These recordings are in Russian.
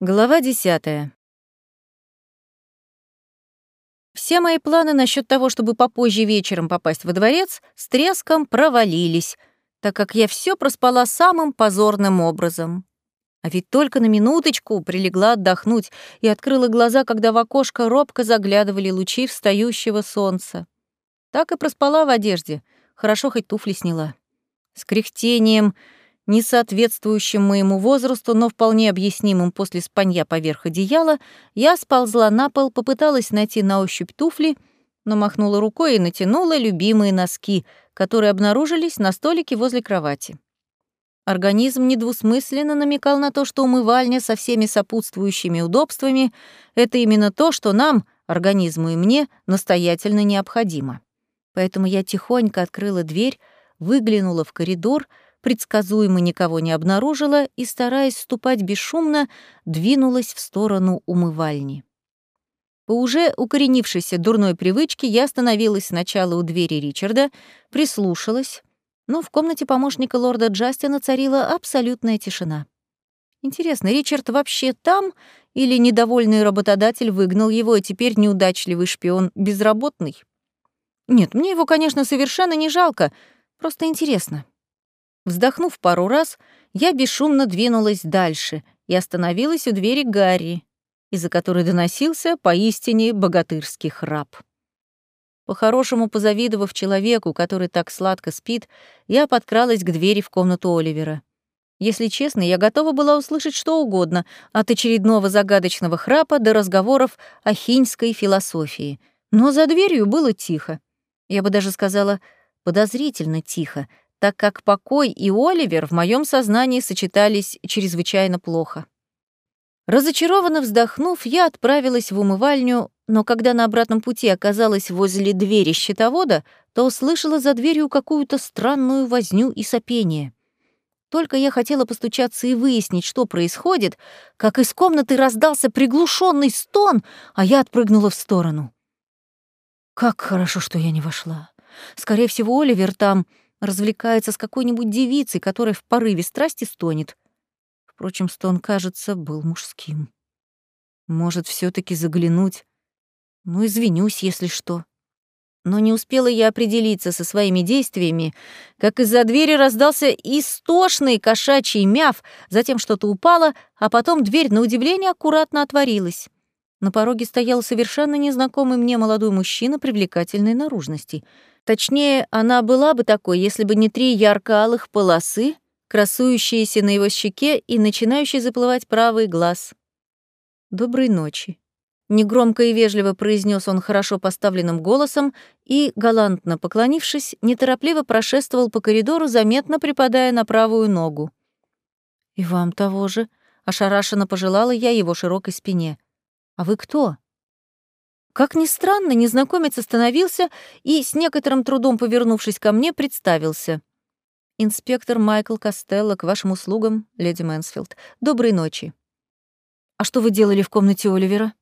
Глава десятая. Все мои планы насчет того, чтобы попозже вечером попасть во дворец, с треском провалились, так как я все проспала самым позорным образом. А ведь только на минуточку прилегла отдохнуть и открыла глаза, когда в окошко робко заглядывали лучи встающего солнца. Так и проспала в одежде, хорошо хоть туфли сняла. С кряхтением — не соответствующим моему возрасту, но вполне объяснимым после спанья поверх одеяла, я сползла на пол, попыталась найти на ощупь туфли, но махнула рукой и натянула любимые носки, которые обнаружились на столике возле кровати. Организм недвусмысленно намекал на то, что умывальня со всеми сопутствующими удобствами — это именно то, что нам, организму и мне, настоятельно необходимо. Поэтому я тихонько открыла дверь, выглянула в коридор — предсказуемо никого не обнаружила и, стараясь ступать бесшумно, двинулась в сторону умывальни. По уже укоренившейся дурной привычке я остановилась сначала у двери Ричарда, прислушалась, но в комнате помощника лорда Джастина царила абсолютная тишина. Интересно, Ричард вообще там или недовольный работодатель выгнал его, и теперь неудачливый шпион безработный? Нет, мне его, конечно, совершенно не жалко, просто интересно. Вздохнув пару раз, я бесшумно двинулась дальше и остановилась у двери Гарри, из-за которой доносился поистине богатырский храп. По-хорошему позавидовав человеку, который так сладко спит, я подкралась к двери в комнату Оливера. Если честно, я готова была услышать что угодно, от очередного загадочного храпа до разговоров о хиньской философии. Но за дверью было тихо. Я бы даже сказала, подозрительно тихо, так как покой и Оливер в моем сознании сочетались чрезвычайно плохо. Разочарованно вздохнув, я отправилась в умывальню, но когда на обратном пути оказалась возле двери щитовода, то услышала за дверью какую-то странную возню и сопение. Только я хотела постучаться и выяснить, что происходит, как из комнаты раздался приглушенный стон, а я отпрыгнула в сторону. Как хорошо, что я не вошла. Скорее всего, Оливер там развлекается с какой-нибудь девицей, которая в порыве страсти стонет. Впрочем, стон, кажется, был мужским. Может, все таки заглянуть? Ну, извинюсь, если что. Но не успела я определиться со своими действиями, как из-за двери раздался истошный кошачий мяв, затем что-то упало, а потом дверь, на удивление, аккуратно отворилась. На пороге стоял совершенно незнакомый мне молодой мужчина привлекательной наружности — Точнее, она была бы такой, если бы не три ярко-алых полосы, красующиеся на его щеке и начинающий заплывать правый глаз. «Доброй ночи», — негромко и вежливо произнес он хорошо поставленным голосом и, галантно поклонившись, неторопливо прошествовал по коридору, заметно припадая на правую ногу. «И вам того же», — ошарашенно пожелала я его широкой спине. «А вы кто?» Как ни странно, незнакомец остановился и, с некоторым трудом повернувшись ко мне, представился. «Инспектор Майкл Костелло, к вашим услугам, леди Мэнсфилд. Доброй ночи». «А что вы делали в комнате Оливера?»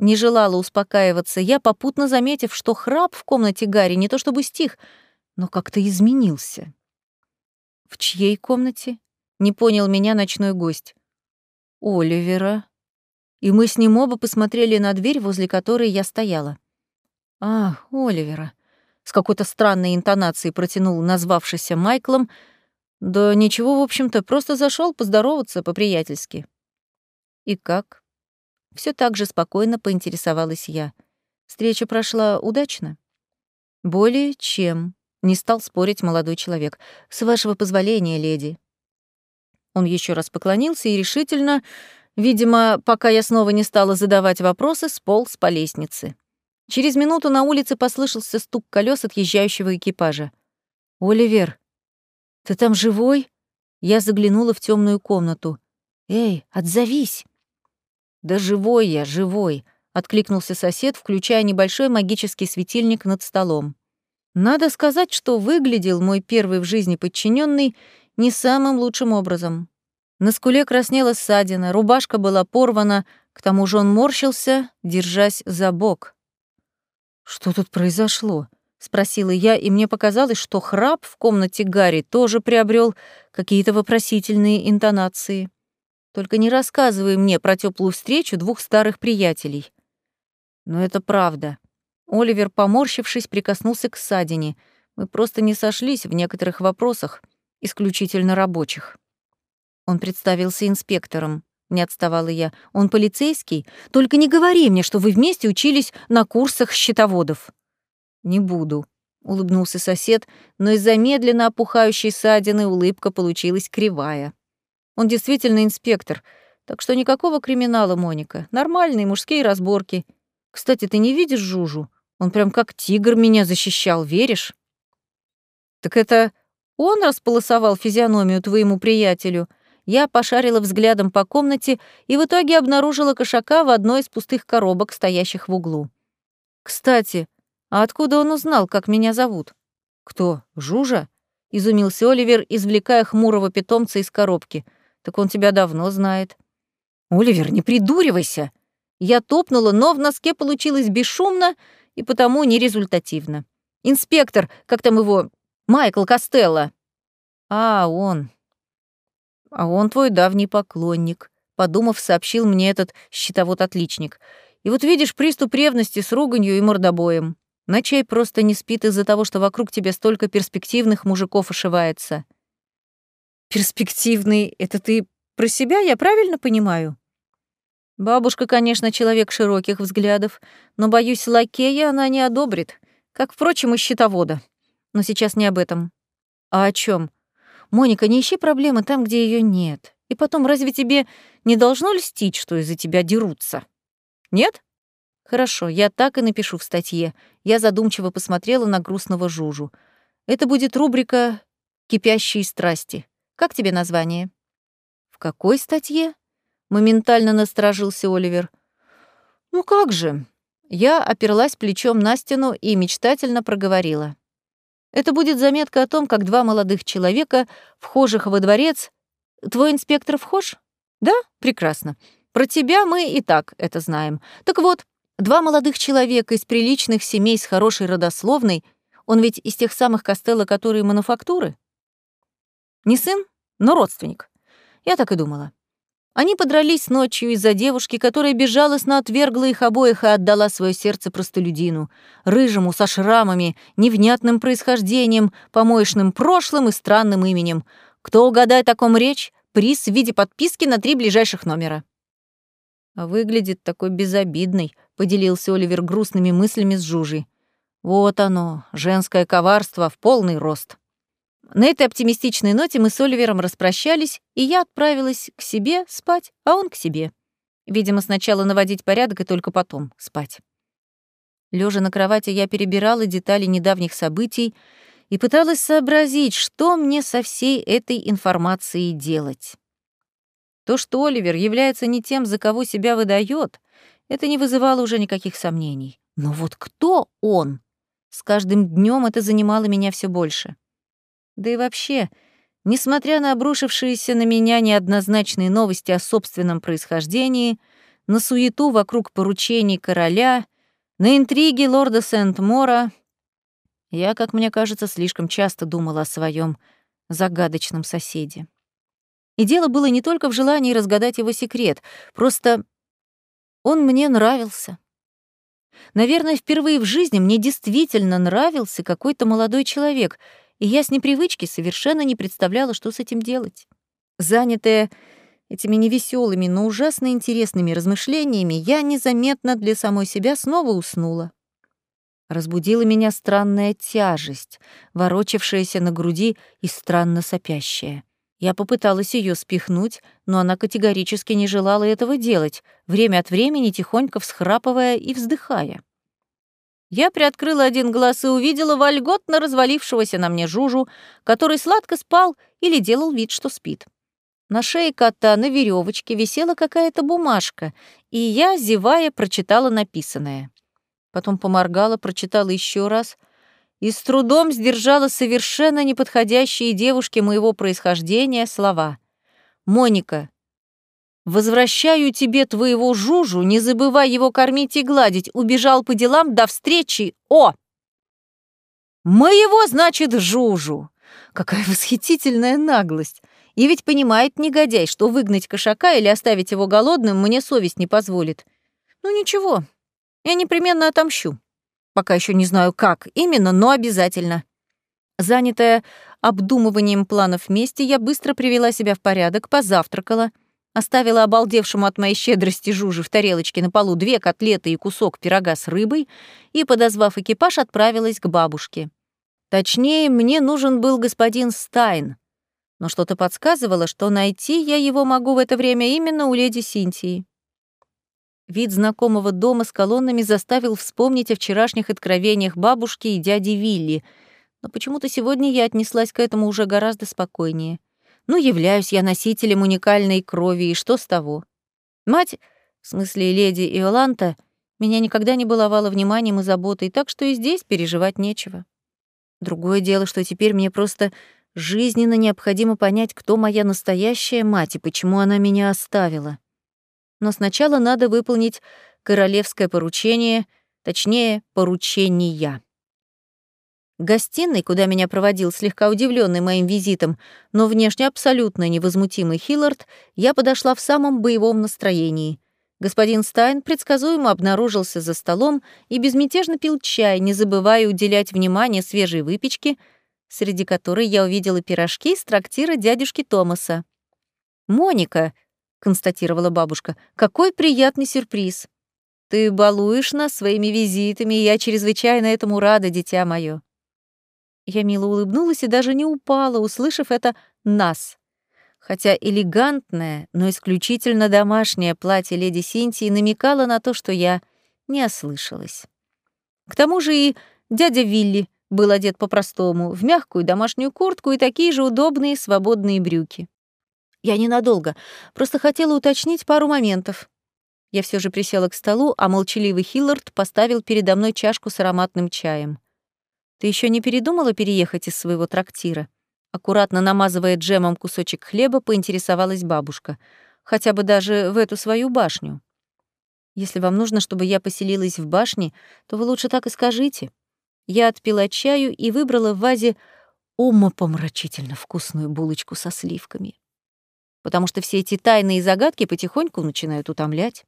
Не желала успокаиваться я, попутно заметив, что храп в комнате Гарри не то чтобы стих, но как-то изменился. «В чьей комнате?» — не понял меня ночной гость. «Оливера», и мы с ним оба посмотрели на дверь, возле которой я стояла. «Ах, Оливера!» — с какой-то странной интонацией протянул назвавшийся Майклом. «Да ничего, в общем-то, просто зашел поздороваться по-приятельски». «И как?» Все так же спокойно поинтересовалась я. Встреча прошла удачно? Более чем. Не стал спорить молодой человек. С вашего позволения, леди. Он еще раз поклонился и решительно Видимо, пока я снова не стала задавать вопросы, сполз по лестнице. Через минуту на улице послышался стук колес отъезжающего экипажа. «Оливер, ты там живой?» Я заглянула в темную комнату. «Эй, отзовись!» «Да живой я, живой!» — откликнулся сосед, включая небольшой магический светильник над столом. Надо сказать, что выглядел мой первый в жизни подчиненный не самым лучшим образом. На скуле краснела ссадина, рубашка была порвана, к тому же он морщился, держась за бок. «Что тут произошло?» — спросила я, и мне показалось, что храп в комнате Гарри тоже приобрел какие-то вопросительные интонации. Только не рассказывай мне про теплую встречу двух старых приятелей. Но это правда. Оливер, поморщившись, прикоснулся к ссадине. Мы просто не сошлись в некоторых вопросах, исключительно рабочих. Он представился инспектором. Не отставала я. Он полицейский? Только не говори мне, что вы вместе учились на курсах счетоводов. Не буду, улыбнулся сосед, но из-за медленно опухающей ссадины улыбка получилась кривая. Он действительно инспектор, так что никакого криминала, Моника. Нормальные мужские разборки. Кстати, ты не видишь Жужу? Он прям как тигр меня защищал, веришь? Так это он располосовал физиономию твоему приятелю. Я пошарила взглядом по комнате и в итоге обнаружила кошака в одной из пустых коробок, стоящих в углу. Кстати, а откуда он узнал, как меня зовут? Кто, Жужа? Изумился Оливер, извлекая хмурого питомца из коробки — так он тебя давно знает. Оливер, не придуривайся. Я топнула, но в носке получилось бесшумно и потому нерезультативно. Инспектор, как там его, Майкл Костелло. А, он. А он твой давний поклонник, подумав, сообщил мне этот счетовод-отличник. И вот видишь приступ ревности с руганью и мордобоем. Ночей просто не спит из-за того, что вокруг тебя столько перспективных мужиков ошивается. Перспективный — это ты про себя, я правильно понимаю? Бабушка, конечно, человек широких взглядов, но, боюсь, лакея она не одобрит, как, впрочем, и счетовода. Но сейчас не об этом. А о чем? Моника, не ищи проблемы там, где ее нет. И потом, разве тебе не должно льстить, что из-за тебя дерутся? Нет? Хорошо, я так и напишу в статье. Я задумчиво посмотрела на грустного Жужу. Это будет рубрика «Кипящие страсти». Как тебе название?» «В какой статье?» — моментально насторожился Оливер. «Ну как же?» Я оперлась плечом на стену и мечтательно проговорила. «Это будет заметка о том, как два молодых человека, вхожих во дворец... Твой инспектор вхож? Да? Прекрасно. Про тебя мы и так это знаем. Так вот, два молодых человека из приличных семей с хорошей родословной, он ведь из тех самых Костелло, которые мануфактуры? Не сын? но родственник. Я так и думала. Они подрались ночью из-за девушки, которая безжалостно отвергла их обоих и отдала свое сердце простолюдину, рыжему, со шрамами, невнятным происхождением, помоечным прошлым и странным именем. Кто угадает о ком речь, приз в виде подписки на три ближайших номера. «Выглядит такой безобидный», — поделился Оливер грустными мыслями с Жужей. «Вот оно, женское коварство в полный рост». На этой оптимистичной ноте мы с Оливером распрощались, и я отправилась к себе спать, а он к себе. Видимо, сначала наводить порядок и только потом спать. Лежа на кровати, я перебирала детали недавних событий и пыталась сообразить, что мне со всей этой информацией делать. То, что Оливер является не тем, за кого себя выдает, это не вызывало уже никаких сомнений. Но вот кто он? С каждым днем это занимало меня все больше. Да и вообще, несмотря на обрушившиеся на меня неоднозначные новости о собственном происхождении, на суету вокруг поручений короля, на интриги лорда Сент-Мора, я, как мне кажется, слишком часто думала о своем загадочном соседе. И дело было не только в желании разгадать его секрет, просто он мне нравился. Наверное, впервые в жизни мне действительно нравился какой-то молодой человек — и я с непривычки совершенно не представляла, что с этим делать. Занятая этими невеселыми, но ужасно интересными размышлениями, я незаметно для самой себя снова уснула. Разбудила меня странная тяжесть, ворочавшаяся на груди и странно сопящая. Я попыталась ее спихнуть, но она категорически не желала этого делать, время от времени тихонько всхрапывая и вздыхая. Я приоткрыла один глаз и увидела вольготно развалившегося на мне Жужу, который сладко спал или делал вид, что спит. На шее кота на веревочке висела какая-то бумажка, и я, зевая, прочитала написанное. Потом поморгала, прочитала еще раз и с трудом сдержала совершенно неподходящие девушке моего происхождения слова. «Моника, Возвращаю тебе твоего Жужу, не забывай его кормить и гладить. Убежал по делам, до встречи. О! Моего, значит, Жужу. Какая восхитительная наглость. И ведь понимает негодяй, что выгнать кошака или оставить его голодным мне совесть не позволит. Ну ничего, я непременно отомщу. Пока еще не знаю, как именно, но обязательно. Занятая обдумыванием планов вместе, я быстро привела себя в порядок, позавтракала, оставила обалдевшему от моей щедрости Жужи в тарелочке на полу две котлеты и кусок пирога с рыбой и, подозвав экипаж, отправилась к бабушке. Точнее, мне нужен был господин Стайн, но что-то подсказывало, что найти я его могу в это время именно у леди Синтии. Вид знакомого дома с колоннами заставил вспомнить о вчерашних откровениях бабушки и дяди Вилли, но почему-то сегодня я отнеслась к этому уже гораздо спокойнее. Ну, являюсь я носителем уникальной крови, и что с того? Мать, в смысле леди Иоланта, меня никогда не баловала вниманием и заботой, так что и здесь переживать нечего. Другое дело, что теперь мне просто жизненно необходимо понять, кто моя настоящая мать и почему она меня оставила но сначала надо выполнить королевское поручение, точнее, Гостиной, куда меня проводил слегка удивленный моим визитом, но внешне абсолютно невозмутимый Хиллард, я подошла в самом боевом настроении. Господин Стайн предсказуемо обнаружился за столом и безмятежно пил чай, не забывая уделять внимание свежей выпечке, среди которой я увидела пирожки с трактира дядюшки Томаса. Моника, констатировала бабушка. Какой приятный сюрприз. Ты балуешь нас своими визитами, и я чрезвычайно этому рада, дитя мое. Я мило улыбнулась и даже не упала, услышав это «нас». Хотя элегантное, но исключительно домашнее платье леди Синтии намекало на то, что я не ослышалась. К тому же и дядя Вилли был одет по-простому, в мягкую домашнюю куртку и такие же удобные свободные брюки. Я ненадолго, просто хотела уточнить пару моментов. Я все же присела к столу, а молчаливый Хиллард поставил передо мной чашку с ароматным чаем. «Ты еще не передумала переехать из своего трактира?» Аккуратно намазывая джемом кусочек хлеба, поинтересовалась бабушка. «Хотя бы даже в эту свою башню. Если вам нужно, чтобы я поселилась в башне, то вы лучше так и скажите». Я отпила чаю и выбрала в вазе умопомрачительно вкусную булочку со сливками потому что все эти тайные загадки потихоньку начинают утомлять.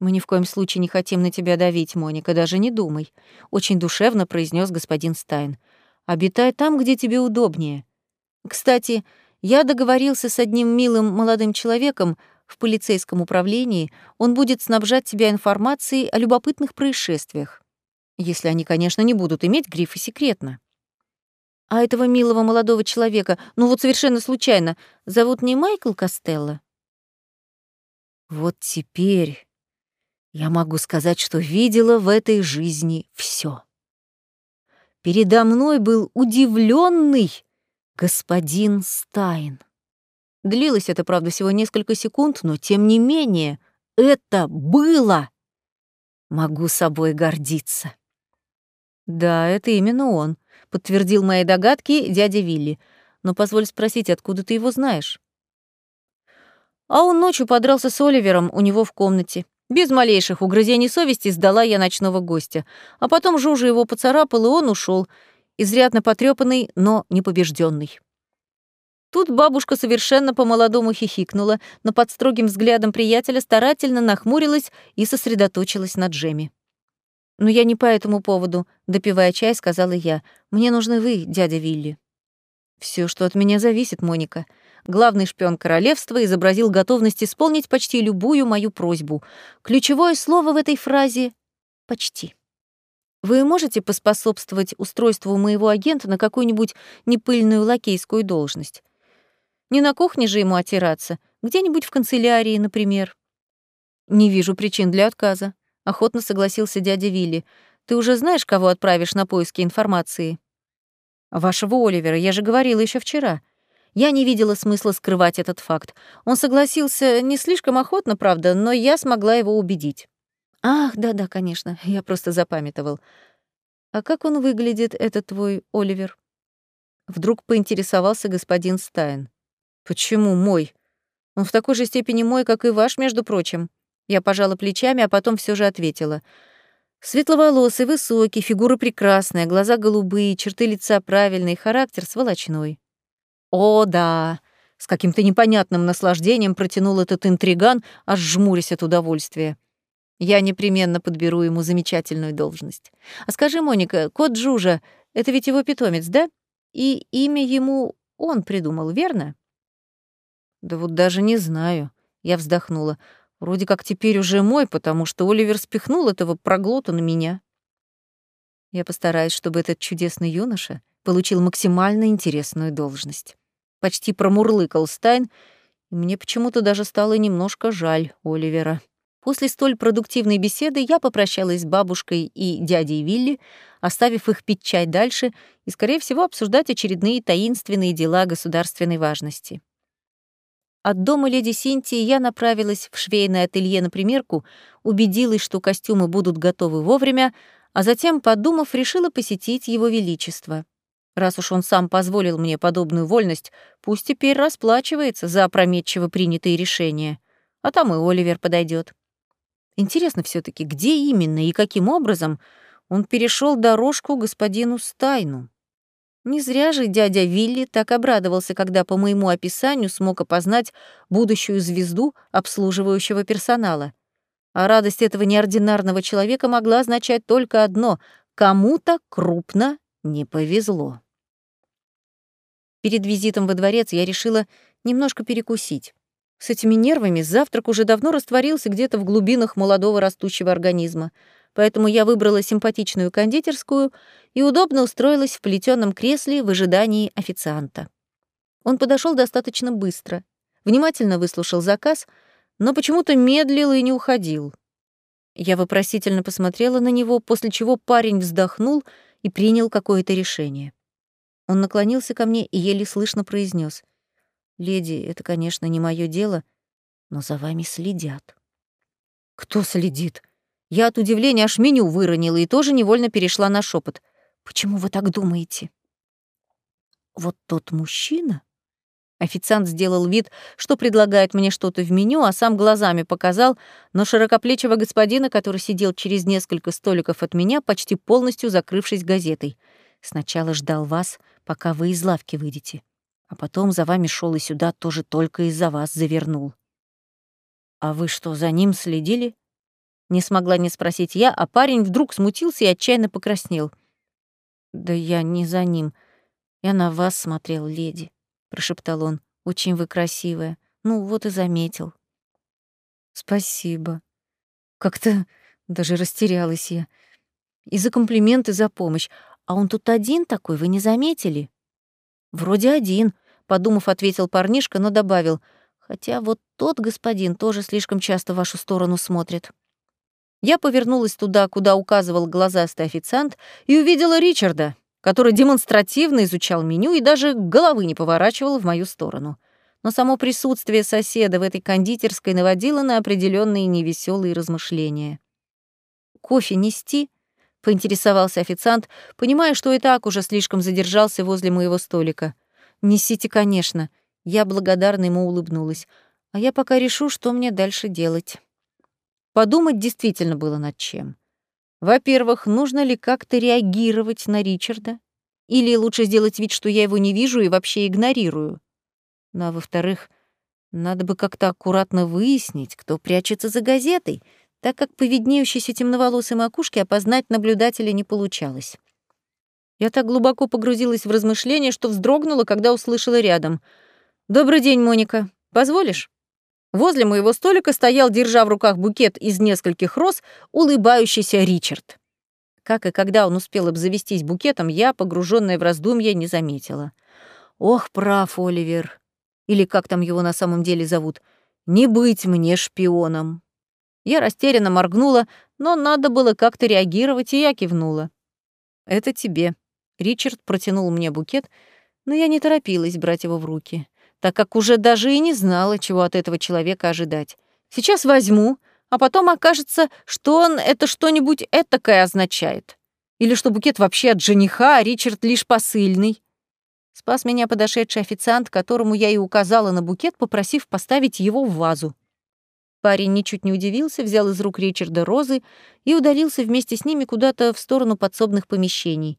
«Мы ни в коем случае не хотим на тебя давить, Моника, даже не думай», — очень душевно произнес господин Стайн. «Обитай там, где тебе удобнее. Кстати, я договорился с одним милым молодым человеком в полицейском управлении, он будет снабжать тебя информацией о любопытных происшествиях. Если они, конечно, не будут иметь грифа «секретно». А этого милого молодого человека, ну вот совершенно случайно, зовут не Майкл Костелло? Вот теперь я могу сказать, что видела в этой жизни все. Передо мной был удивленный господин Стайн. Длилось это, правда, всего несколько секунд, но тем не менее это было. Могу собой гордиться. Да, это именно он подтвердил мои догадки дядя Вилли. Но позволь спросить, откуда ты его знаешь? А он ночью подрался с Оливером у него в комнате. Без малейших угрызений совести сдала я ночного гостя. А потом Жужа его поцарапал, и он ушел, изрядно потрепанный, но не побежденный. Тут бабушка совершенно по-молодому хихикнула, но под строгим взглядом приятеля старательно нахмурилась и сосредоточилась на Джеме. «Но я не по этому поводу», — допивая чай, сказала я. «Мне нужны вы, дядя Вилли». Все, что от меня зависит, Моника. Главный шпион королевства изобразил готовность исполнить почти любую мою просьбу. Ключевое слово в этой фразе — «почти». Вы можете поспособствовать устройству моего агента на какую-нибудь непыльную лакейскую должность? Не на кухне же ему отираться, где-нибудь в канцелярии, например. Не вижу причин для отказа. Охотно согласился дядя Вилли. Ты уже знаешь, кого отправишь на поиски информации? Вашего Оливера, я же говорила еще вчера. Я не видела смысла скрывать этот факт. Он согласился не слишком охотно, правда, но я смогла его убедить. Ах, да-да, конечно, я просто запамятовал. А как он выглядит, этот твой Оливер? Вдруг поинтересовался господин Стайн. Почему мой? Он в такой же степени мой, как и ваш, между прочим. Я пожала плечами, а потом все же ответила. Светловолосый, высокий, фигура прекрасная, глаза голубые, черты лица правильные, характер сволочной. О, да, С каким-то непонятным наслаждением протянул этот интриган, аж жмурясь от удовольствия. Я непременно подберу ему замечательную должность. А скажи, Моника, кот Джужа — это ведь его питомец, да? И имя ему он придумал, верно? Да вот даже не знаю. Я вздохнула. Вроде как теперь уже мой, потому что Оливер спихнул этого проглота на меня. Я постараюсь, чтобы этот чудесный юноша получил максимально интересную должность. Почти промурлыкал Стайн, и мне почему-то даже стало немножко жаль Оливера. После столь продуктивной беседы я попрощалась с бабушкой и дядей Вилли, оставив их пить чай дальше и, скорее всего, обсуждать очередные таинственные дела государственной важности. От дома леди Синтии я направилась в швейное ателье на примерку, убедилась, что костюмы будут готовы вовремя, а затем, подумав, решила посетить его величество. Раз уж он сам позволил мне подобную вольность, пусть теперь расплачивается за опрометчиво принятые решения. А там и Оливер подойдет. Интересно все таки где именно и каким образом он перешел дорожку господину Стайну? Не зря же дядя Вилли так обрадовался, когда по моему описанию смог опознать будущую звезду обслуживающего персонала. А радость этого неординарного человека могла означать только одно — кому-то крупно не повезло. Перед визитом во дворец я решила немножко перекусить. С этими нервами завтрак уже давно растворился где-то в глубинах молодого растущего организма, поэтому я выбрала симпатичную кондитерскую и удобно устроилась в плетеном кресле в ожидании официанта. Он подошел достаточно быстро, внимательно выслушал заказ, но почему-то медлил и не уходил. Я вопросительно посмотрела на него, после чего парень вздохнул и принял какое-то решение. Он наклонился ко мне и еле слышно произнес: Леди, это, конечно, не мое дело, но за вами следят. Кто следит? Я от удивления аж меню выронила и тоже невольно перешла на шепот. Почему вы так думаете? Вот тот мужчина? Официант сделал вид, что предлагает мне что-то в меню, а сам глазами показал на широкоплечего господина, который сидел через несколько столиков от меня, почти полностью закрывшись газетой. Сначала ждал вас, пока вы из лавки выйдете а потом за вами шел и сюда тоже только из-за вас завернул. А вы что, за ним следили? Не смогла не спросить я, а парень вдруг смутился и отчаянно покраснел. Да я не за ним. Я на вас смотрел, леди, прошептал он. Очень вы красивая. Ну, вот и заметил. Спасибо. Как-то даже растерялась я. И за комплименты, за помощь. А он тут один такой, вы не заметили? «Вроде один», — подумав, ответил парнишка, но добавил, «хотя вот тот господин тоже слишком часто в вашу сторону смотрит». Я повернулась туда, куда указывал глазастый официант, и увидела Ричарда, который демонстративно изучал меню и даже головы не поворачивал в мою сторону. Но само присутствие соседа в этой кондитерской наводило на определенные невеселые размышления. «Кофе нести?» Поинтересовался официант, понимая, что и так уже слишком задержался возле моего столика. «Несите, конечно». Я благодарно ему улыбнулась. А я пока решу, что мне дальше делать. Подумать действительно было над чем. Во-первых, нужно ли как-то реагировать на Ричарда? Или лучше сделать вид, что я его не вижу и вообще игнорирую? Ну а во-вторых, надо бы как-то аккуратно выяснить, кто прячется за газетой — так как по виднеющейся темноволосой макушке опознать наблюдателя не получалось. Я так глубоко погрузилась в размышления, что вздрогнула, когда услышала рядом. «Добрый день, Моника. Позволишь?» Возле моего столика стоял, держа в руках букет из нескольких роз, улыбающийся Ричард. Как и когда он успел обзавестись букетом, я, погруженная в раздумья, не заметила. Ох, прав, Оливер. Или как там его на самом деле зовут. Не быть мне шпионом. Я растерянно моргнула, но надо было как-то реагировать, и я кивнула. «Это тебе». Ричард протянул мне букет, но я не торопилась брать его в руки, так как уже даже и не знала, чего от этого человека ожидать. Сейчас возьму, а потом окажется, что он это что-нибудь этакое означает. Или что букет вообще от жениха, а Ричард лишь посыльный. Спас меня подошедший официант, которому я и указала на букет, попросив поставить его в вазу. Парень ничуть не удивился, взял из рук Ричарда розы и удалился вместе с ними куда-то в сторону подсобных помещений.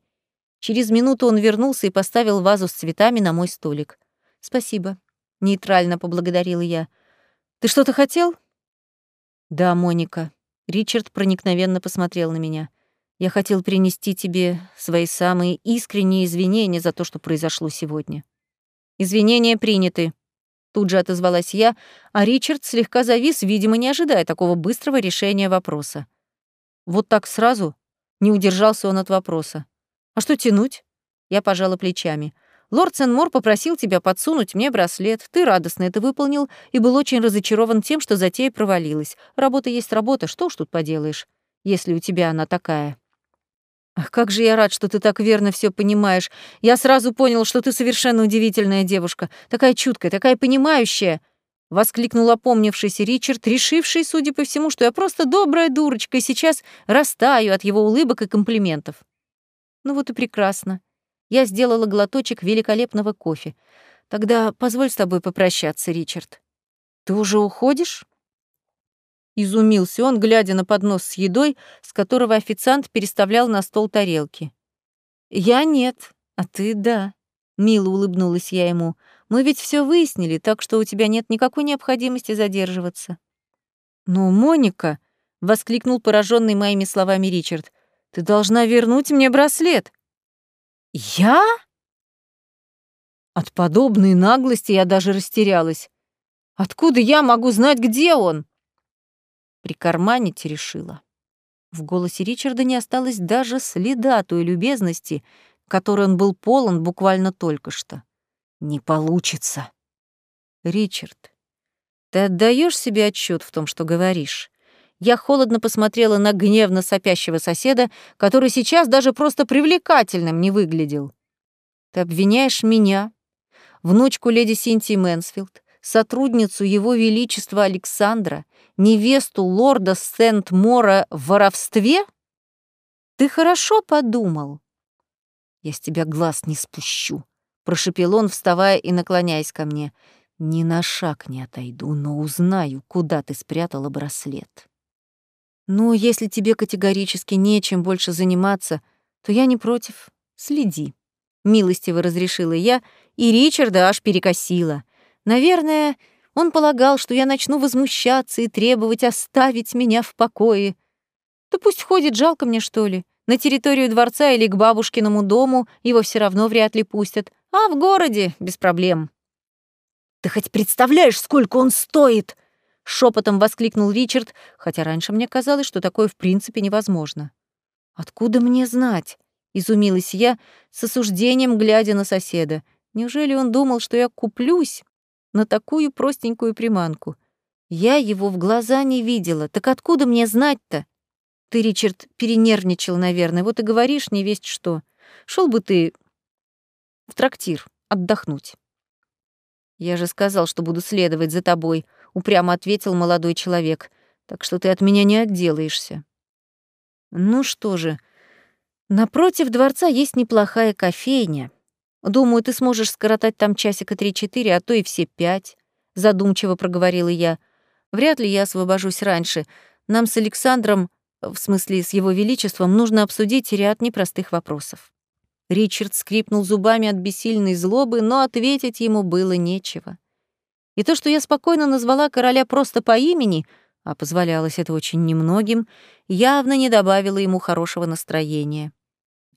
Через минуту он вернулся и поставил вазу с цветами на мой столик. «Спасибо». — нейтрально поблагодарила я. «Ты что-то хотел?» «Да, Моника». Ричард проникновенно посмотрел на меня. «Я хотел принести тебе свои самые искренние извинения за то, что произошло сегодня». «Извинения приняты», — тут же отозвалась я, а Ричард слегка завис, видимо, не ожидая такого быстрого решения вопроса. Вот так сразу не удержался он от вопроса. «А что тянуть?» Я пожала плечами. «Лорд Сенмор попросил тебя подсунуть мне браслет. Ты радостно это выполнил и был очень разочарован тем, что затея провалилась. Работа есть работа, что ж тут поделаешь, если у тебя она такая». Ах, как же я рад, что ты так верно все понимаешь. Я сразу понял, что ты совершенно удивительная девушка, такая чуткая, такая понимающая. Воскликнул опомнившийся Ричард, решивший, судя по всему, что я просто добрая дурочка и сейчас растаю от его улыбок и комплиментов. Ну вот и прекрасно. Я сделала глоточек великолепного кофе. Тогда позволь с тобой попрощаться, Ричард. Ты уже уходишь? Изумился он, глядя на поднос с едой, с которого официант переставлял на стол тарелки. «Я нет, а ты да», — мило улыбнулась я ему. «Мы ведь все выяснили, так что у тебя нет никакой необходимости задерживаться». «Но, Моника», — воскликнул пораженный моими словами Ричард, «ты должна вернуть мне браслет». «Я?» От подобной наглости я даже растерялась. «Откуда я могу знать, где он?» Прикарманить решила. В голосе Ричарда не осталось даже следа той любезности, которой он был полон буквально только что. «Не получится!» «Ричард, ты отдаешь себе отчет в том, что говоришь?» Я холодно посмотрела на гневно сопящего соседа, который сейчас даже просто привлекательным не выглядел. «Ты обвиняешь меня, внучку леди Синтии Мэнсфилд, сотрудницу Его Величества Александра, невесту лорда Сент-Мора в воровстве? Ты хорошо подумал. Я с тебя глаз не спущу, прошепел он, вставая и наклоняясь ко мне. Ни на шаг не отойду, но узнаю, куда ты спрятала браслет. Ну, если тебе категорически нечем больше заниматься, то я не против. Следи. Милостиво разрешила я, и Ричарда аж перекосила. Наверное, он полагал, что я начну возмущаться и требовать оставить меня в покое. Да пусть ходит, жалко мне, что ли. На территорию дворца или к бабушкиному дому его все равно вряд ли пустят. А в городе — без проблем. «Ты хоть представляешь, сколько он стоит?» — шепотом воскликнул Ричард, хотя раньше мне казалось, что такое в принципе невозможно. «Откуда мне знать?» — изумилась я, с осуждением глядя на соседа. «Неужели он думал, что я куплюсь на такую простенькую приманку. Я его в глаза не видела, так откуда мне знать-то? Ты, Ричард, перенервничал, наверное, вот и говоришь не весть что. Шел бы ты в трактир отдохнуть. Я же сказал, что буду следовать за тобой, упрямо ответил молодой человек. Так что ты от меня не отделаешься. Ну что же, напротив дворца есть неплохая кофейня. Думаю, ты сможешь скоротать там часика три-четыре, а то и все пять», — задумчиво проговорила я. «Вряд ли я освобожусь раньше. Нам с Александром, в смысле с его величеством, нужно обсудить ряд непростых вопросов». Ричард скрипнул зубами от бессильной злобы, но ответить ему было нечего. И то, что я спокойно назвала короля просто по имени, а позволялось это очень немногим, явно не добавило ему хорошего настроения.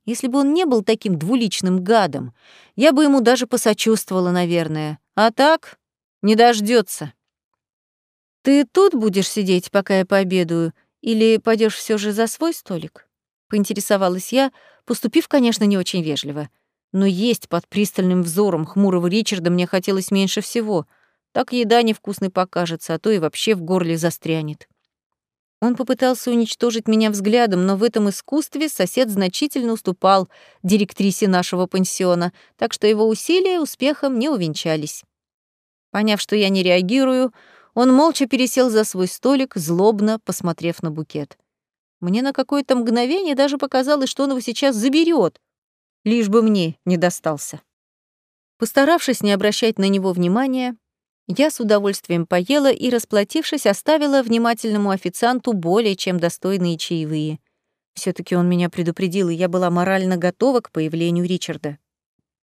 Если бы он не был таким двуличным гадом, я бы ему даже посочувствовала, наверное. А так не дождется. Ты тут будешь сидеть, пока я пообедаю, или пойдешь все же за свой столик? Поинтересовалась я, поступив, конечно, не очень вежливо. Но есть под пристальным взором хмурого Ричарда мне хотелось меньше всего. Так еда невкусной покажется, а то и вообще в горле застрянет. Он попытался уничтожить меня взглядом, но в этом искусстве сосед значительно уступал директрисе нашего пансиона, так что его усилия успехом не увенчались. Поняв, что я не реагирую, он молча пересел за свой столик, злобно посмотрев на букет. Мне на какое-то мгновение даже показалось, что он его сейчас заберет, лишь бы мне не достался. Постаравшись не обращать на него внимания, я с удовольствием поела и, расплатившись, оставила внимательному официанту более чем достойные чаевые. все таки он меня предупредил, и я была морально готова к появлению Ричарда.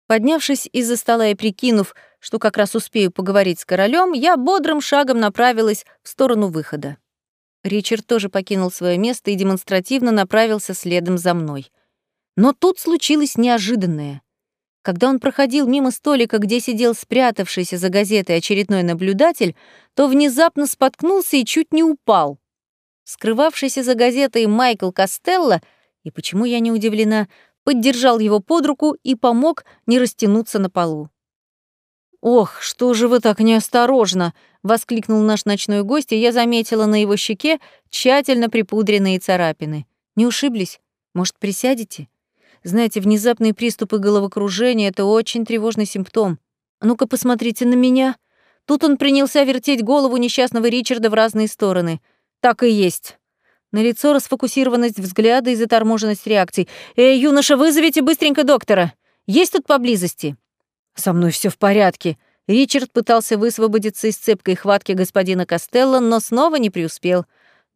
Поднявшись из-за стола и прикинув, что как раз успею поговорить с королем, я бодрым шагом направилась в сторону выхода. Ричард тоже покинул свое место и демонстративно направился следом за мной. Но тут случилось неожиданное. Когда он проходил мимо столика, где сидел спрятавшийся за газетой очередной наблюдатель, то внезапно споткнулся и чуть не упал. Скрывавшийся за газетой Майкл Костелло, и почему я не удивлена, поддержал его под руку и помог не растянуться на полу. «Ох, что же вы так неосторожно!» — воскликнул наш ночной гость, и я заметила на его щеке тщательно припудренные царапины. «Не ушиблись? Может, присядете?» Знаете, внезапные приступы головокружения — это очень тревожный симптом. Ну-ка, посмотрите на меня. Тут он принялся вертеть голову несчастного Ричарда в разные стороны. Так и есть. На лицо расфокусированность взгляда и заторможенность реакций. «Эй, юноша, вызовите быстренько доктора! Есть тут поблизости?» «Со мной все в порядке». Ричард пытался высвободиться из цепкой хватки господина Костелло, но снова не преуспел.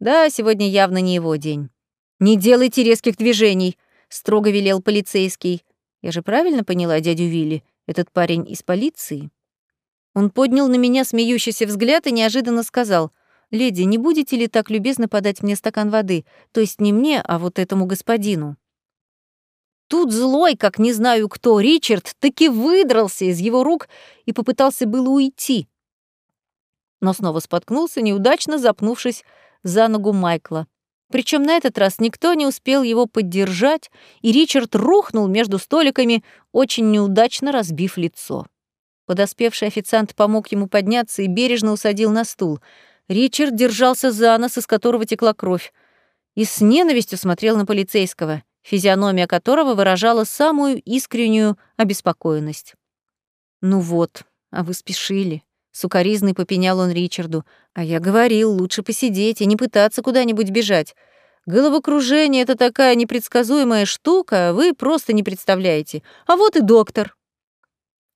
Да, сегодня явно не его день. «Не делайте резких движений», — строго велел полицейский. «Я же правильно поняла дядю Вилли? Этот парень из полиции?» Он поднял на меня смеющийся взгляд и неожиданно сказал, «Леди, не будете ли так любезно подать мне стакан воды? То есть не мне, а вот этому господину?» Тут злой, как не знаю кто, Ричард таки выдрался из его рук и попытался было уйти. Но снова споткнулся, неудачно запнувшись за ногу Майкла. Причем на этот раз никто не успел его поддержать, и Ричард рухнул между столиками, очень неудачно разбив лицо. Подоспевший официант помог ему подняться и бережно усадил на стул. Ричард держался за нос, из которого текла кровь, и с ненавистью смотрел на полицейского — физиономия которого выражала самую искреннюю обеспокоенность. «Ну вот, а вы спешили», — сукоризный попенял он Ричарду. «А я говорил, лучше посидеть и не пытаться куда-нибудь бежать. Головокружение — это такая непредсказуемая штука, вы просто не представляете. А вот и доктор».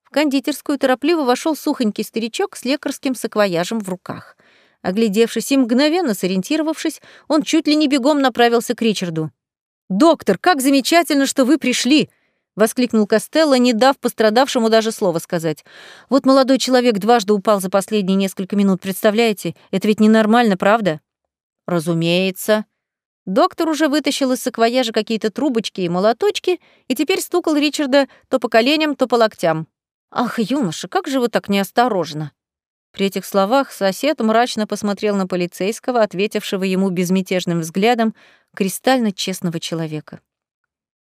В кондитерскую торопливо вошел сухонький старичок с лекарским саквояжем в руках. Оглядевшись и мгновенно сориентировавшись, он чуть ли не бегом направился к Ричарду. «Доктор, как замечательно, что вы пришли!» — воскликнул Костелло, не дав пострадавшему даже слова сказать. «Вот молодой человек дважды упал за последние несколько минут, представляете? Это ведь ненормально, правда?» «Разумеется». Доктор уже вытащил из саквояжа какие-то трубочки и молоточки и теперь стукал Ричарда то по коленям, то по локтям. «Ах, юноша, как же вы так неосторожно!» При этих словах сосед мрачно посмотрел на полицейского, ответившего ему безмятежным взглядом кристально честного человека.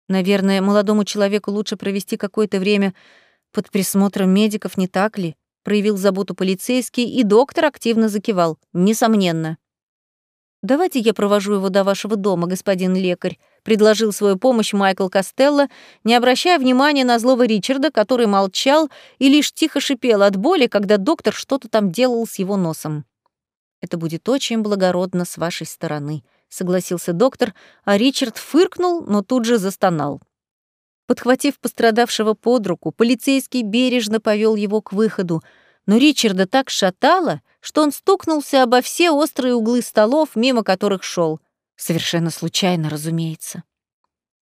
Наверное, молодому человеку лучше провести какое-то время под присмотром медиков, не так ли? Проявил заботу полицейский, и доктор активно закивал. Несомненно. «Давайте я провожу его до вашего дома, господин лекарь», — предложил свою помощь Майкл Костелло, не обращая внимания на злого Ричарда, который молчал и лишь тихо шипел от боли, когда доктор что-то там делал с его носом. «Это будет очень благородно с вашей стороны», — согласился доктор, а Ричард фыркнул, но тут же застонал. Подхватив пострадавшего под руку, полицейский бережно повел его к выходу, но Ричарда так шатало, что он стукнулся обо все острые углы столов, мимо которых шел. Совершенно случайно, разумеется.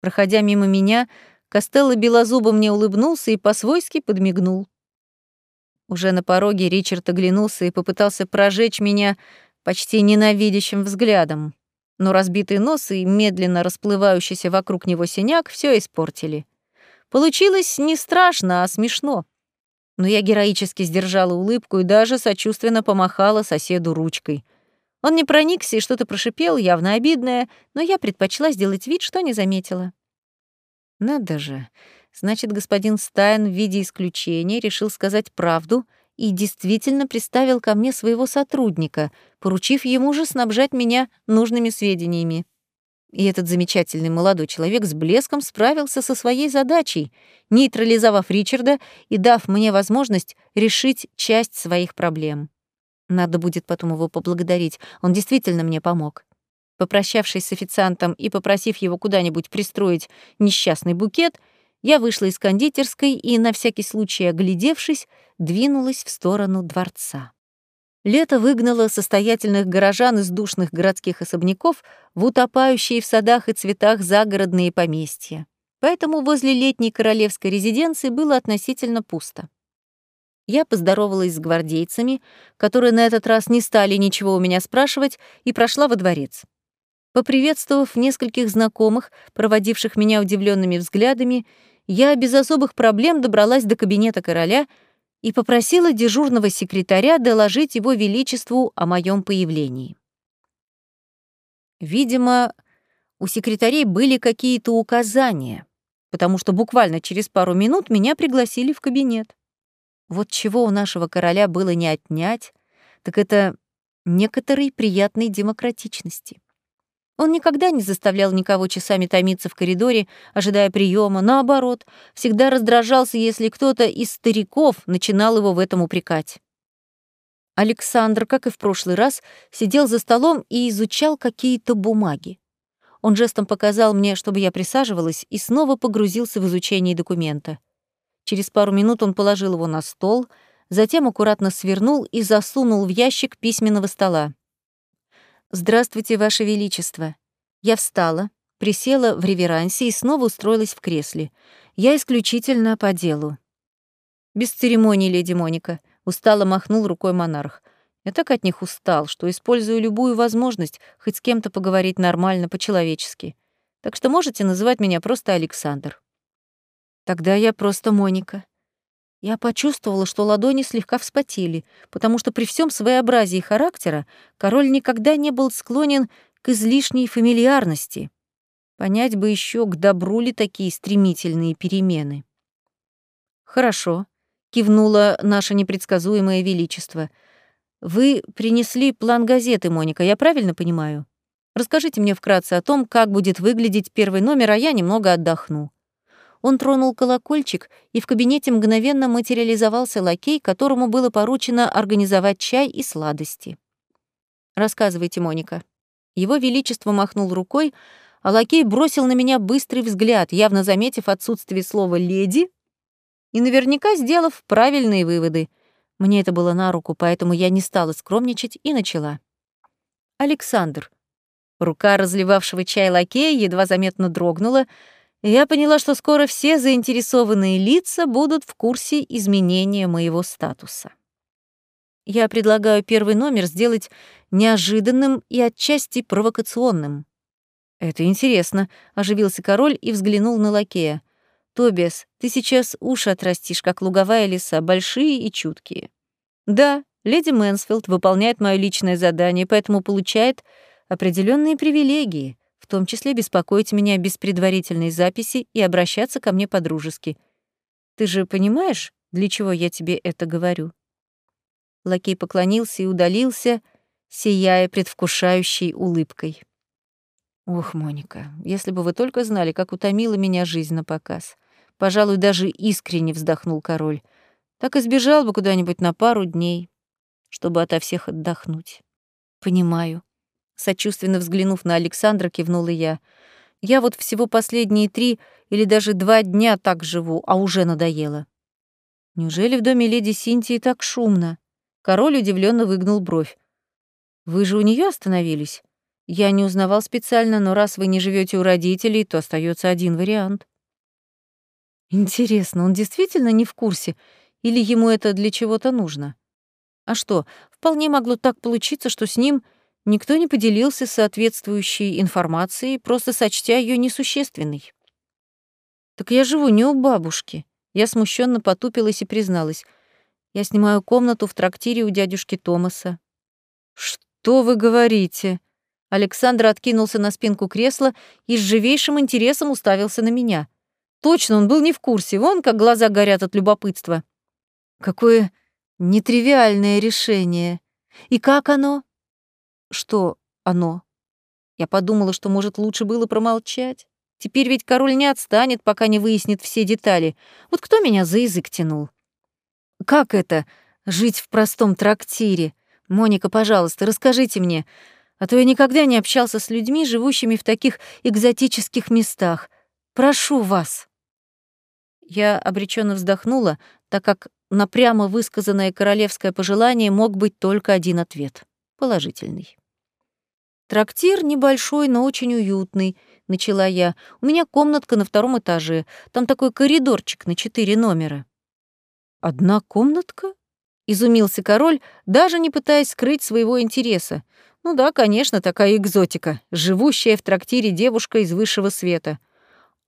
Проходя мимо меня, Костелло белозубо мне улыбнулся и по-свойски подмигнул. Уже на пороге Ричард оглянулся и попытался прожечь меня почти ненавидящим взглядом. Но разбитый нос и медленно расплывающийся вокруг него синяк все испортили. Получилось не страшно, а смешно но я героически сдержала улыбку и даже сочувственно помахала соседу ручкой. Он не проникся и что-то прошипел, явно обидное, но я предпочла сделать вид, что не заметила. Надо же. Значит, господин Стайн в виде исключения решил сказать правду и действительно приставил ко мне своего сотрудника, поручив ему же снабжать меня нужными сведениями. И этот замечательный молодой человек с блеском справился со своей задачей, нейтрализовав Ричарда и дав мне возможность решить часть своих проблем. Надо будет потом его поблагодарить, он действительно мне помог. Попрощавшись с официантом и попросив его куда-нибудь пристроить несчастный букет, я вышла из кондитерской и, на всякий случай оглядевшись, двинулась в сторону дворца. Лето выгнало состоятельных горожан из душных городских особняков в утопающие в садах и цветах загородные поместья. поэтому возле летней королевской резиденции было относительно пусто. Я поздоровалась с гвардейцами, которые на этот раз не стали ничего у меня спрашивать, и прошла во дворец. Поприветствовав нескольких знакомых, проводивших меня удивленными взглядами, я без особых проблем добралась до кабинета короля и попросила дежурного секретаря доложить его величеству о моем появлении. Видимо, у секретарей были какие-то указания, потому что буквально через пару минут меня пригласили в кабинет. Вот чего у нашего короля было не отнять, так это некоторой приятной демократичности. Он никогда не заставлял никого часами томиться в коридоре, ожидая приема. Наоборот, всегда раздражался, если кто-то из стариков начинал его в этом упрекать. Александр, как и в прошлый раз, сидел за столом и изучал какие-то бумаги. Он жестом показал мне, чтобы я присаживалась, и снова погрузился в изучение документа. Через пару минут он положил его на стол, затем аккуратно свернул и засунул в ящик письменного стола. «Здравствуйте, Ваше Величество». Я встала, присела в реверансе и снова устроилась в кресле. Я исключительно по делу. «Без церемоний, леди Моника», — устало махнул рукой монарх. «Я так от них устал, что использую любую возможность хоть с кем-то поговорить нормально, по-человечески. Так что можете называть меня просто Александр». «Тогда я просто Моника», я почувствовала, что ладони слегка вспотели, потому что при всем своеобразии характера король никогда не был склонен к излишней фамильярности. Понять бы еще, к добру ли такие стремительные перемены. «Хорошо», — кивнула наше непредсказуемое величество. «Вы принесли план газеты, Моника, я правильно понимаю? Расскажите мне вкратце о том, как будет выглядеть первый номер, а я немного отдохну». Он тронул колокольчик, и в кабинете мгновенно материализовался лакей, которому было поручено организовать чай и сладости. «Рассказывайте, Моника». Его Величество махнул рукой, а лакей бросил на меня быстрый взгляд, явно заметив отсутствие слова «леди» и наверняка сделав правильные выводы. Мне это было на руку, поэтому я не стала скромничать и начала. «Александр». Рука разливавшего чай лакея едва заметно дрогнула, я поняла, что скоро все заинтересованные лица будут в курсе изменения моего статуса. Я предлагаю первый номер сделать неожиданным и отчасти провокационным. «Это интересно», — оживился король и взглянул на лакея. «Тобиас, ты сейчас уши отрастишь, как луговая лиса, большие и чуткие». «Да, леди Мэнсфилд выполняет мое личное задание, поэтому получает определенные привилегии, в том числе беспокоить меня без предварительной записи и обращаться ко мне по-дружески. Ты же понимаешь, для чего я тебе это говорю?» Лакей поклонился и удалился, сияя предвкушающей улыбкой. «Ох, Моника, если бы вы только знали, как утомила меня жизнь на показ. Пожалуй, даже искренне вздохнул король. Так и сбежал бы куда-нибудь на пару дней, чтобы ото всех отдохнуть. Понимаю. Сочувственно взглянув на Александра, кивнула я. Я вот всего последние три или даже два дня так живу, а уже надоело. Неужели в доме леди Синтии так шумно? Король удивленно выгнул бровь. Вы же у нее остановились? Я не узнавал специально, но раз вы не живете у родителей, то остается один вариант. Интересно, он действительно не в курсе, или ему это для чего-то нужно? А что, вполне могло так получиться, что с ним Никто не поделился соответствующей информацией, просто сочтя ее несущественной. «Так я живу не у бабушки». Я смущенно потупилась и призналась. «Я снимаю комнату в трактире у дядюшки Томаса». «Что вы говорите?» Александр откинулся на спинку кресла и с живейшим интересом уставился на меня. Точно, он был не в курсе, вон как глаза горят от любопытства. Какое нетривиальное решение. И как оно? Что оно? Я подумала, что, может, лучше было промолчать. Теперь ведь король не отстанет, пока не выяснит все детали. Вот кто меня за язык тянул? Как это — жить в простом трактире? Моника, пожалуйста, расскажите мне, а то я никогда не общался с людьми, живущими в таких экзотических местах. Прошу вас. Я обреченно вздохнула, так как на прямо высказанное королевское пожелание мог быть только один ответ — положительный. Трактир небольшой, но очень уютный, — начала я. «У меня комнатка на втором этаже. Там такой коридорчик на четыре номера». «Одна комнатка?» — изумился король, даже не пытаясь скрыть своего интереса. «Ну да, конечно, такая экзотика, живущая в трактире девушка из высшего света.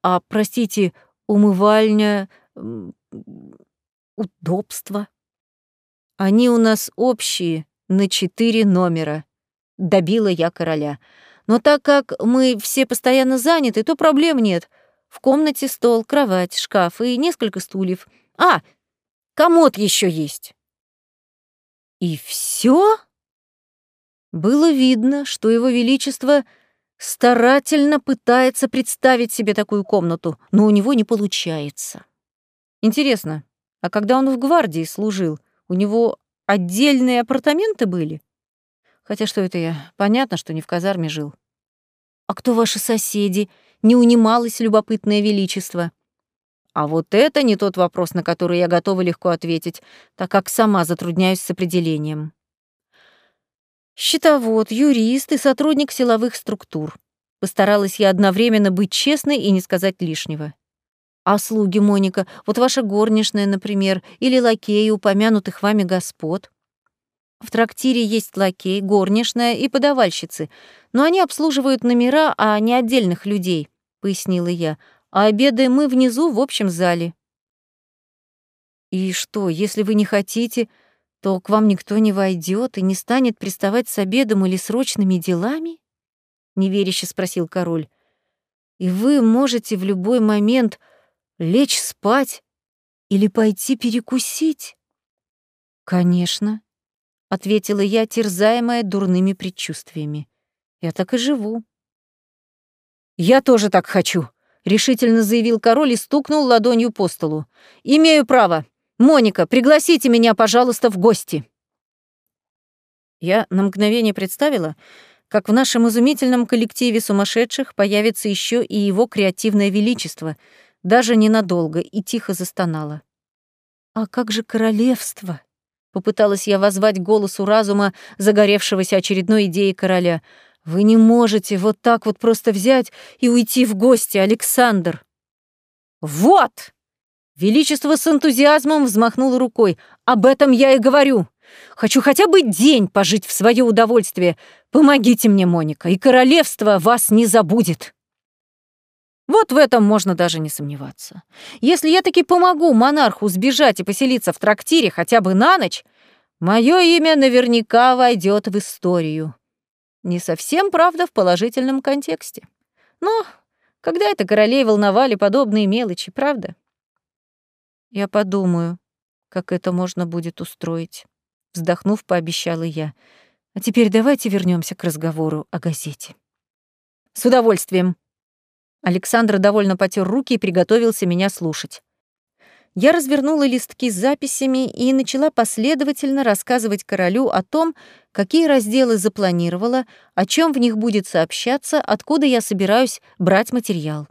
А, простите, умывальня, удобство?» «Они у нас общие, на четыре номера», — добила я короля. «Но так как мы все постоянно заняты, то проблем нет. В комнате стол, кровать, шкаф и несколько стульев. А, комод еще есть». И все? Было видно, что его величество старательно пытается представить себе такую комнату, но у него не получается. Интересно, а когда он в гвардии служил, у него отдельные апартаменты были? Хотя что это я? Понятно, что не в казарме жил. А кто ваши соседи? Не унималось любопытное величество. А вот это не тот вопрос, на который я готова легко ответить, так как сама затрудняюсь с определением. Счетовод, юрист и сотрудник силовых структур. Постаралась я одновременно быть честной и не сказать лишнего. А слуги, Моника, вот ваша горничная, например, или лакеи упомянутых вами господ. В трактире есть лакей, горничная и подавальщицы, но они обслуживают номера, а не отдельных людей, пояснила я а обедаем мы внизу в общем зале. И что, если вы не хотите, то к вам никто не войдет и не станет приставать с обедом или срочными делами? Неверяще спросил король. И вы можете в любой момент лечь спать или пойти перекусить? Конечно, ответила я, терзаемая дурными предчувствиями. Я так и живу. Я тоже так хочу, — решительно заявил король и стукнул ладонью по столу. «Имею право. Моника, пригласите меня, пожалуйста, в гости». Я на мгновение представила, как в нашем изумительном коллективе сумасшедших появится еще и его креативное величество, даже ненадолго, и тихо застонала. «А как же королевство?» Попыталась я возвать голосу разума, загоревшегося очередной идеей короля — вы не можете вот так вот просто взять и уйти в гости, Александр. Вот! Величество с энтузиазмом взмахнул рукой. Об этом я и говорю. Хочу хотя бы день пожить в свое удовольствие. Помогите мне, Моника, и королевство вас не забудет. Вот в этом можно даже не сомневаться. Если я таки помогу монарху сбежать и поселиться в трактире хотя бы на ночь, мое имя наверняка войдет в историю. Не совсем, правда, в положительном контексте. Но когда это королей волновали подобные мелочи, правда? Я подумаю, как это можно будет устроить. Вздохнув, пообещала я. А теперь давайте вернемся к разговору о газете. С удовольствием. Александр довольно потер руки и приготовился меня слушать. Я развернула листки с записями и начала последовательно рассказывать королю о том, какие разделы запланировала, о чем в них будет сообщаться, откуда я собираюсь брать материал.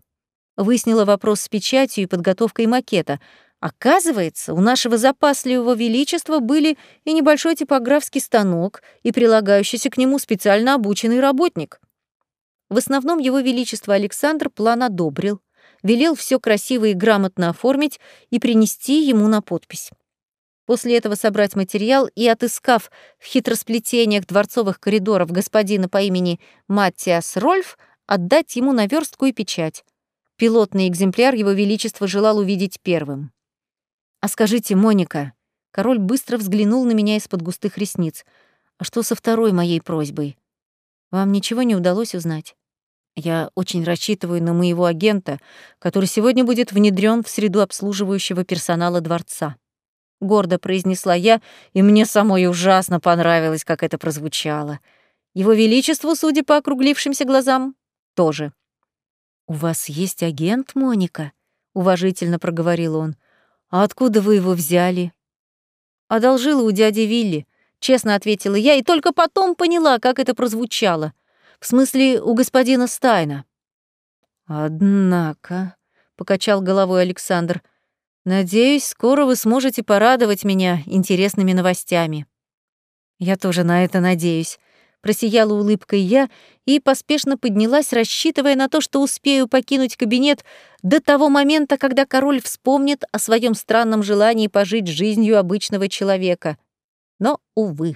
Выяснила вопрос с печатью и подготовкой макета. Оказывается, у нашего запасливого величества были и небольшой типографский станок, и прилагающийся к нему специально обученный работник. В основном его величество Александр план одобрил — велел все красиво и грамотно оформить и принести ему на подпись. После этого собрать материал и, отыскав в хитросплетениях дворцовых коридоров господина по имени Маттиас Рольф, отдать ему наверстку и печать. Пилотный экземпляр его величества желал увидеть первым. «А скажите, Моника...» Король быстро взглянул на меня из-под густых ресниц. «А что со второй моей просьбой? Вам ничего не удалось узнать?» Я очень рассчитываю на моего агента, который сегодня будет внедрен в среду обслуживающего персонала дворца. Гордо произнесла я, и мне самой ужасно понравилось, как это прозвучало. Его Величеству, судя по округлившимся глазам, тоже. «У вас есть агент, Моника?» — уважительно проговорил он. «А откуда вы его взяли?» «Одолжила у дяди Вилли», — честно ответила я, и только потом поняла, как это прозвучало — в смысле, у господина Стайна. Однако, покачал головой Александр, надеюсь, скоро вы сможете порадовать меня интересными новостями. Я тоже на это надеюсь, просияла улыбкой я и поспешно поднялась, рассчитывая на то, что успею покинуть кабинет до того момента, когда король вспомнит о своем странном желании пожить жизнью обычного человека. Но, увы.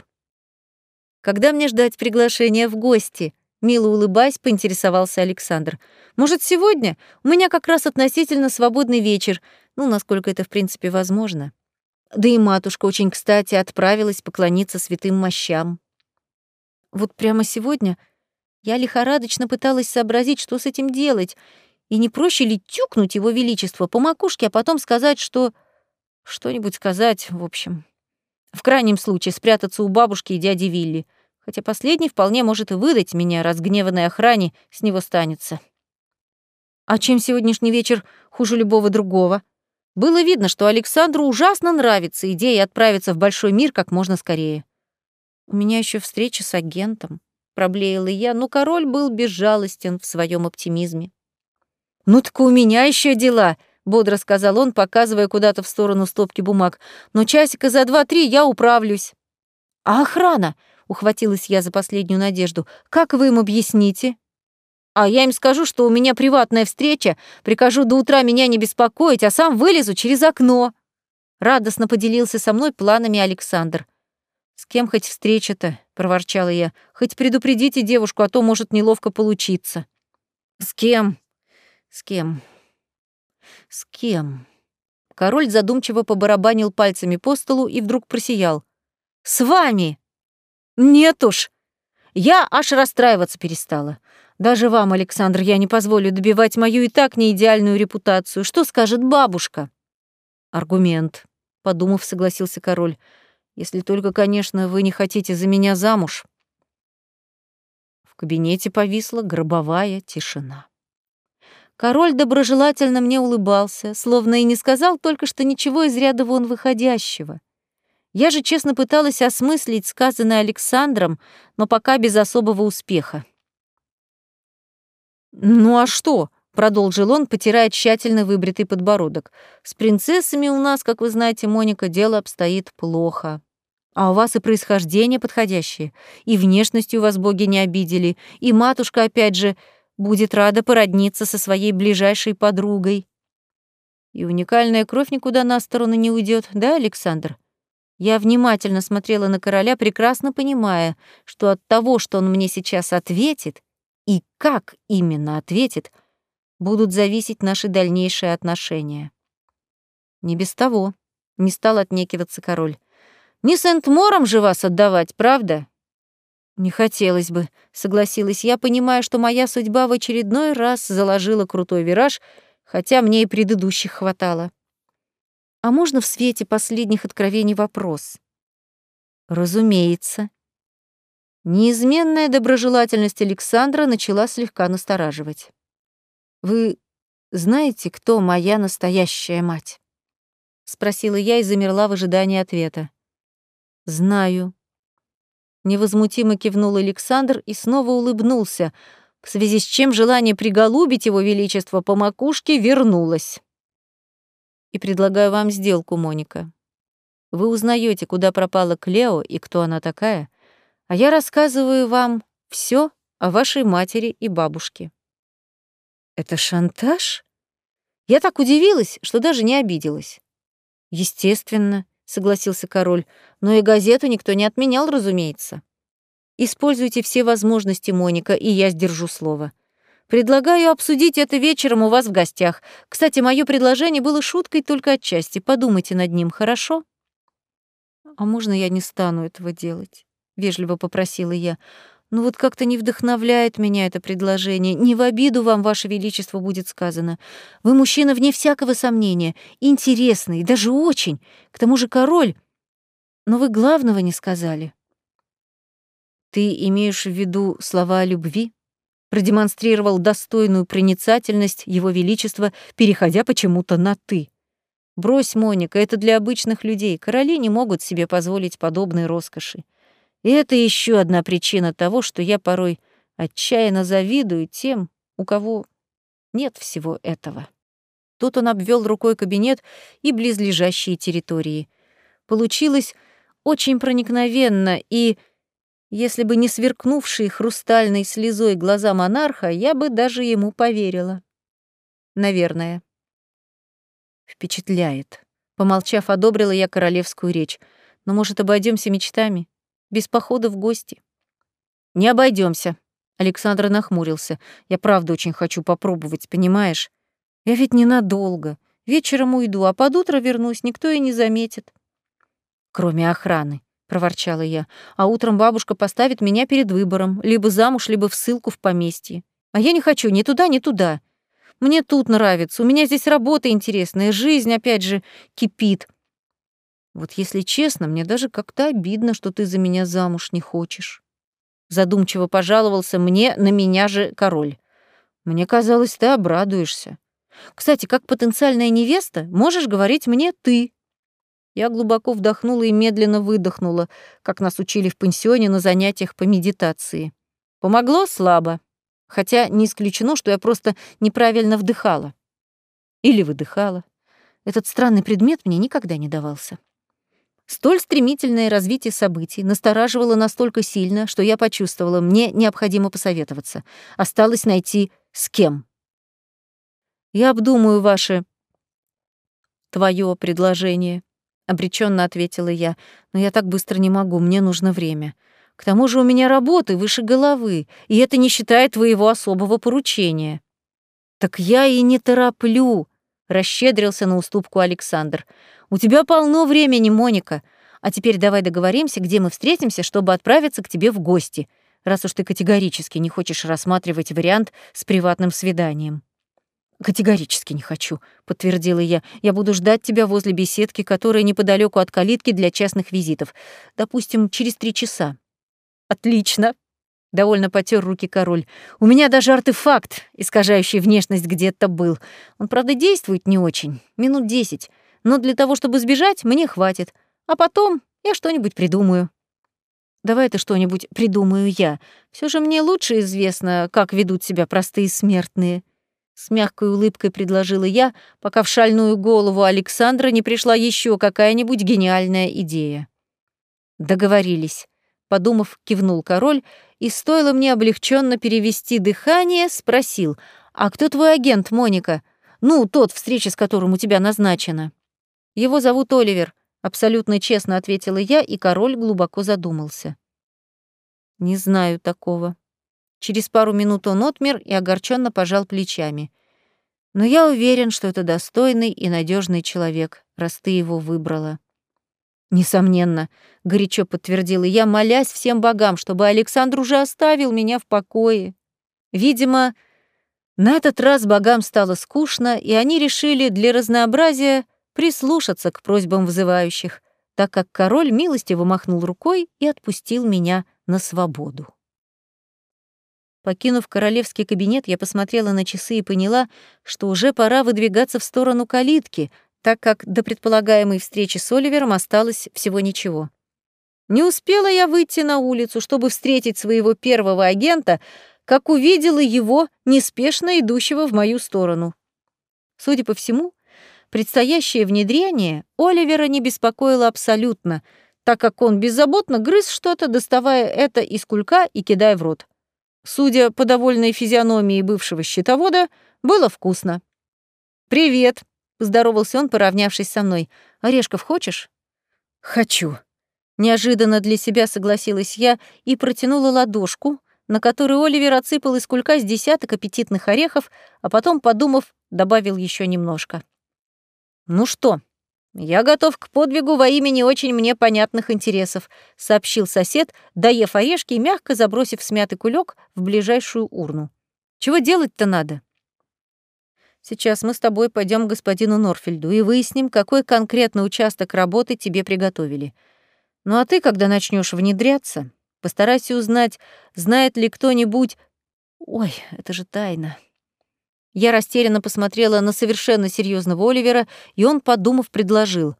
Когда мне ждать приглашения в гости? Мило улыбаясь, поинтересовался Александр. «Может, сегодня? У меня как раз относительно свободный вечер. Ну, насколько это, в принципе, возможно. Да и матушка очень кстати отправилась поклониться святым мощам. Вот прямо сегодня я лихорадочно пыталась сообразить, что с этим делать, и не проще ли тюкнуть его величество по макушке, а потом сказать, что... Что-нибудь сказать, в общем. В крайнем случае спрятаться у бабушки и дяди Вилли хотя последний вполне может и выдать меня разгневанной охране, с него станется. А чем сегодняшний вечер хуже любого другого? Было видно, что Александру ужасно нравится идея отправиться в большой мир как можно скорее. У меня еще встреча с агентом, проблеяла я, но король был безжалостен в своем оптимизме. «Ну так у меня еще дела», — бодро сказал он, показывая куда-то в сторону стопки бумаг. «Но часика за два-три я управлюсь». «А охрана? Ухватилась я за последнюю надежду. «Как вы им объясните?» «А я им скажу, что у меня приватная встреча, прикажу до утра меня не беспокоить, а сам вылезу через окно». Радостно поделился со мной планами Александр. «С кем хоть встреча-то?» — проворчала я. «Хоть предупредите девушку, а то может неловко получиться». «С кем? С кем? С кем?» Король задумчиво побарабанил пальцами по столу и вдруг просиял. «С вами!» Нет уж. Я аж расстраиваться перестала. Даже вам, Александр, я не позволю добивать мою и так неидеальную репутацию. Что скажет бабушка? Аргумент, подумав, согласился король. Если только, конечно, вы не хотите за меня замуж. В кабинете повисла гробовая тишина. Король доброжелательно мне улыбался, словно и не сказал только что ничего из ряда вон выходящего. Я же честно пыталась осмыслить сказанное Александром, но пока без особого успеха. «Ну а что?» — продолжил он, потирая тщательно выбритый подбородок. «С принцессами у нас, как вы знаете, Моника, дело обстоит плохо. А у вас и происхождение подходящее, и внешностью вас боги не обидели, и матушка, опять же, будет рада породниться со своей ближайшей подругой. И уникальная кровь никуда на сторону не уйдет, да, Александр?» Я внимательно смотрела на короля, прекрасно понимая, что от того, что он мне сейчас ответит, и как именно ответит, будут зависеть наши дальнейшие отношения. Не без того, не стал отнекиваться король. Не Сент-Мором же вас отдавать, правда? Не хотелось бы, согласилась я, понимая, что моя судьба в очередной раз заложила крутой вираж, хотя мне и предыдущих хватало. А можно в свете последних откровений вопрос? Разумеется. Неизменная доброжелательность Александра начала слегка настораживать. «Вы знаете, кто моя настоящая мать?» — спросила я и замерла в ожидании ответа. «Знаю». Невозмутимо кивнул Александр и снова улыбнулся, в связи с чем желание приголубить его величество по макушке вернулось и предлагаю вам сделку, Моника. Вы узнаете, куда пропала Клео и кто она такая, а я рассказываю вам все о вашей матери и бабушке. Это шантаж? Я так удивилась, что даже не обиделась. Естественно, согласился король, но и газету никто не отменял, разумеется. Используйте все возможности, Моника, и я сдержу слово. Предлагаю обсудить это вечером у вас в гостях. Кстати, мое предложение было шуткой только отчасти. Подумайте над ним, хорошо? А можно я не стану этого делать? Вежливо попросила я. Ну вот как-то не вдохновляет меня это предложение. Не в обиду вам, ваше величество, будет сказано. Вы мужчина вне всякого сомнения, интересный, даже очень. К тому же король. Но вы главного не сказали. Ты имеешь в виду слова о любви? Продемонстрировал достойную проницательность его величества, переходя почему-то на «ты». «Брось, Моника, это для обычных людей. Короли не могут себе позволить подобной роскоши. И это еще одна причина того, что я порой отчаянно завидую тем, у кого нет всего этого». Тут он обвел рукой кабинет и близлежащие территории. Получилось очень проникновенно и Если бы не сверкнувшие хрустальной слезой глаза монарха, я бы даже ему поверила. Наверное. Впечатляет. Помолчав, одобрила я королевскую речь. Но, может, обойдемся мечтами? Без похода в гости? Не обойдемся. Александр нахмурился. Я правда очень хочу попробовать, понимаешь? Я ведь ненадолго. Вечером уйду, а под утро вернусь, никто и не заметит. Кроме охраны, проворчала я. А утром бабушка поставит меня перед выбором, либо замуж, либо в ссылку в поместье. А я не хочу ни туда, ни туда. Мне тут нравится, у меня здесь работа интересная, жизнь, опять же, кипит. Вот если честно, мне даже как-то обидно, что ты за меня замуж не хочешь. Задумчиво пожаловался мне, на меня же король. Мне казалось, ты обрадуешься. Кстати, как потенциальная невеста, можешь говорить мне «ты». Я глубоко вдохнула и медленно выдохнула, как нас учили в пансионе на занятиях по медитации. Помогло слабо, хотя не исключено, что я просто неправильно вдыхала. Или выдыхала. Этот странный предмет мне никогда не давался. Столь стремительное развитие событий настораживало настолько сильно, что я почувствовала, мне необходимо посоветоваться. Осталось найти с кем. Я обдумаю ваше... твое предложение, обреченно ответила я. Но я так быстро не могу, мне нужно время. К тому же у меня работы выше головы, и это не считая твоего особого поручения. Так я и не тороплю, расщедрился на уступку Александр. У тебя полно времени, Моника. А теперь давай договоримся, где мы встретимся, чтобы отправиться к тебе в гости, раз уж ты категорически не хочешь рассматривать вариант с приватным свиданием. «Категорически не хочу», — подтвердила я. «Я буду ждать тебя возле беседки, которая неподалеку от калитки для частных визитов. Допустим, через три часа». «Отлично», — довольно потер руки король. «У меня даже артефакт, искажающий внешность, где-то был. Он, правда, действует не очень, минут десять. Но для того, чтобы сбежать, мне хватит. А потом я что-нибудь придумаю». «Давай ты что-нибудь придумаю я. Все же мне лучше известно, как ведут себя простые смертные». С мягкой улыбкой предложила я, пока в шальную голову Александра не пришла еще какая-нибудь гениальная идея. Договорились. Подумав, кивнул король, и стоило мне облегченно перевести дыхание, спросил, «А кто твой агент, Моника? Ну, тот, встреча с которым у тебя назначена». «Его зовут Оливер», — абсолютно честно ответила я, и король глубоко задумался. «Не знаю такого», Через пару минут он отмер и огорченно пожал плечами. Но я уверен, что это достойный и надежный человек, раз ты его выбрала. Несомненно, горячо подтвердила я, молясь всем богам, чтобы Александр уже оставил меня в покое. Видимо, на этот раз богам стало скучно, и они решили для разнообразия прислушаться к просьбам вызывающих, так как король милостиво махнул рукой и отпустил меня на свободу. Покинув королевский кабинет, я посмотрела на часы и поняла, что уже пора выдвигаться в сторону калитки, так как до предполагаемой встречи с Оливером осталось всего ничего. Не успела я выйти на улицу, чтобы встретить своего первого агента, как увидела его, неспешно идущего в мою сторону. Судя по всему, предстоящее внедрение Оливера не беспокоило абсолютно, так как он беззаботно грыз что-то, доставая это из кулька и кидая в рот. Судя по довольной физиономии бывшего счетовода, было вкусно. «Привет», — поздоровался он, поравнявшись со мной. «Орешков хочешь?» «Хочу». Неожиданно для себя согласилась я и протянула ладошку, на которой Оливер отсыпал из кулька с десяток аппетитных орехов, а потом, подумав, добавил еще немножко. «Ну что, «Я готов к подвигу во имя не очень мне понятных интересов», — сообщил сосед, доев орешки и мягко забросив смятый кулек в ближайшую урну. «Чего делать-то надо?» «Сейчас мы с тобой пойдем к господину Норфельду и выясним, какой конкретно участок работы тебе приготовили. Ну а ты, когда начнешь внедряться, постарайся узнать, знает ли кто-нибудь... Ой, это же тайна». Я растерянно посмотрела на совершенно серьезного Оливера, и он, подумав, предложил.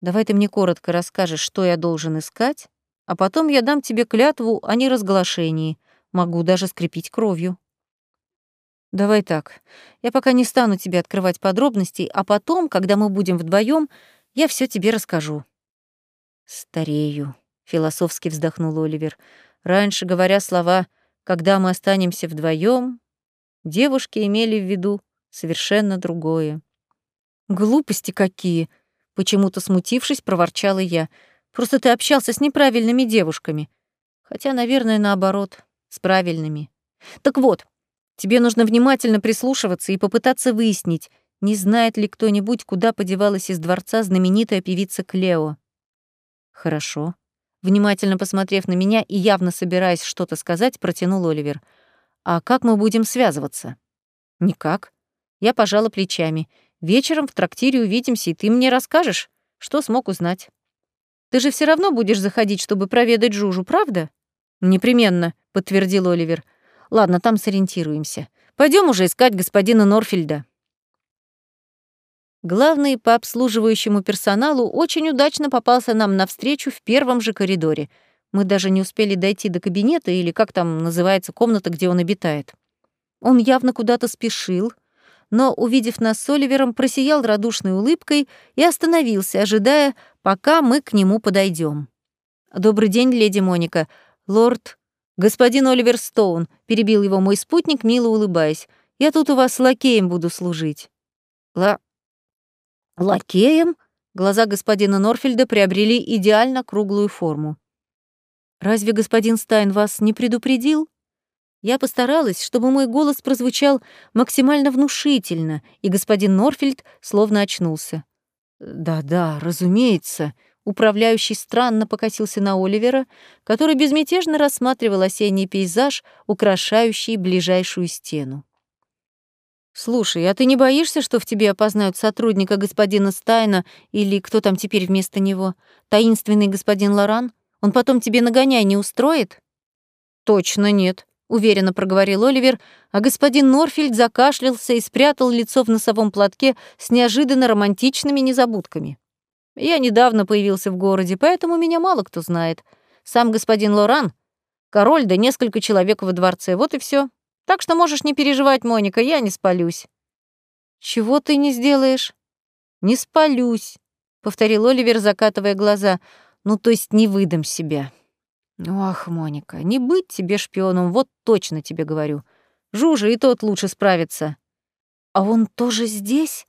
«Давай ты мне коротко расскажешь, что я должен искать, а потом я дам тебе клятву о неразглашении. Могу даже скрепить кровью». «Давай так. Я пока не стану тебе открывать подробностей, а потом, когда мы будем вдвоем, я все тебе расскажу». «Старею», — философски вздохнул Оливер. раньше говоря слова «когда мы останемся вдвоем», девушки имели в виду совершенно другое. «Глупости какие!» — почему-то смутившись, проворчала я. «Просто ты общался с неправильными девушками. Хотя, наверное, наоборот, с правильными. Так вот, тебе нужно внимательно прислушиваться и попытаться выяснить, не знает ли кто-нибудь, куда подевалась из дворца знаменитая певица Клео. Хорошо. Внимательно посмотрев на меня и явно собираясь что-то сказать, протянул Оливер. А как мы будем связываться? Никак. Я пожала плечами. Вечером в трактире увидимся, и ты мне расскажешь, что смог узнать. Ты же все равно будешь заходить, чтобы проведать Жужу, правда? Непременно, подтвердил Оливер. Ладно, там сориентируемся. Пойдем уже искать господина Норфильда. Главный по обслуживающему персоналу очень удачно попался нам навстречу в первом же коридоре. Мы даже не успели дойти до кабинета или как там называется комната, где он обитает. Он явно куда-то спешил, но, увидев нас с Оливером, просиял радушной улыбкой и остановился, ожидая, пока мы к нему подойдем. «Добрый день, леди Моника. Лорд...» «Господин Оливер Стоун», — перебил его мой спутник, мило улыбаясь. «Я тут у вас лакеем буду служить». «Ла... лакеем?» Глаза господина Норфельда приобрели идеально круглую форму. «Разве господин Стайн вас не предупредил?» Я постаралась, чтобы мой голос прозвучал максимально внушительно, и господин Норфельд словно очнулся. «Да-да, разумеется», Управляющий странно покосился на Оливера, который безмятежно рассматривал осенний пейзаж, украшающий ближайшую стену. «Слушай, а ты не боишься, что в тебе опознают сотрудника господина Стайна или кто там теперь вместо него? Таинственный господин Лоран? Он потом тебе нагоняй не устроит?» «Точно нет», — уверенно проговорил Оливер, а господин Норфильд закашлялся и спрятал лицо в носовом платке с неожиданно романтичными незабудками. Я недавно появился в городе, поэтому меня мало кто знает. Сам господин Лоран, король да несколько человек во дворце, вот и все. Так что можешь не переживать, Моника, я не спалюсь». «Чего ты не сделаешь?» «Не спалюсь», — повторил Оливер, закатывая глаза. «Ну, то есть не выдам себя». «Ах, Моника, не быть тебе шпионом, вот точно тебе говорю. Жужа и тот лучше справится». «А он тоже здесь?»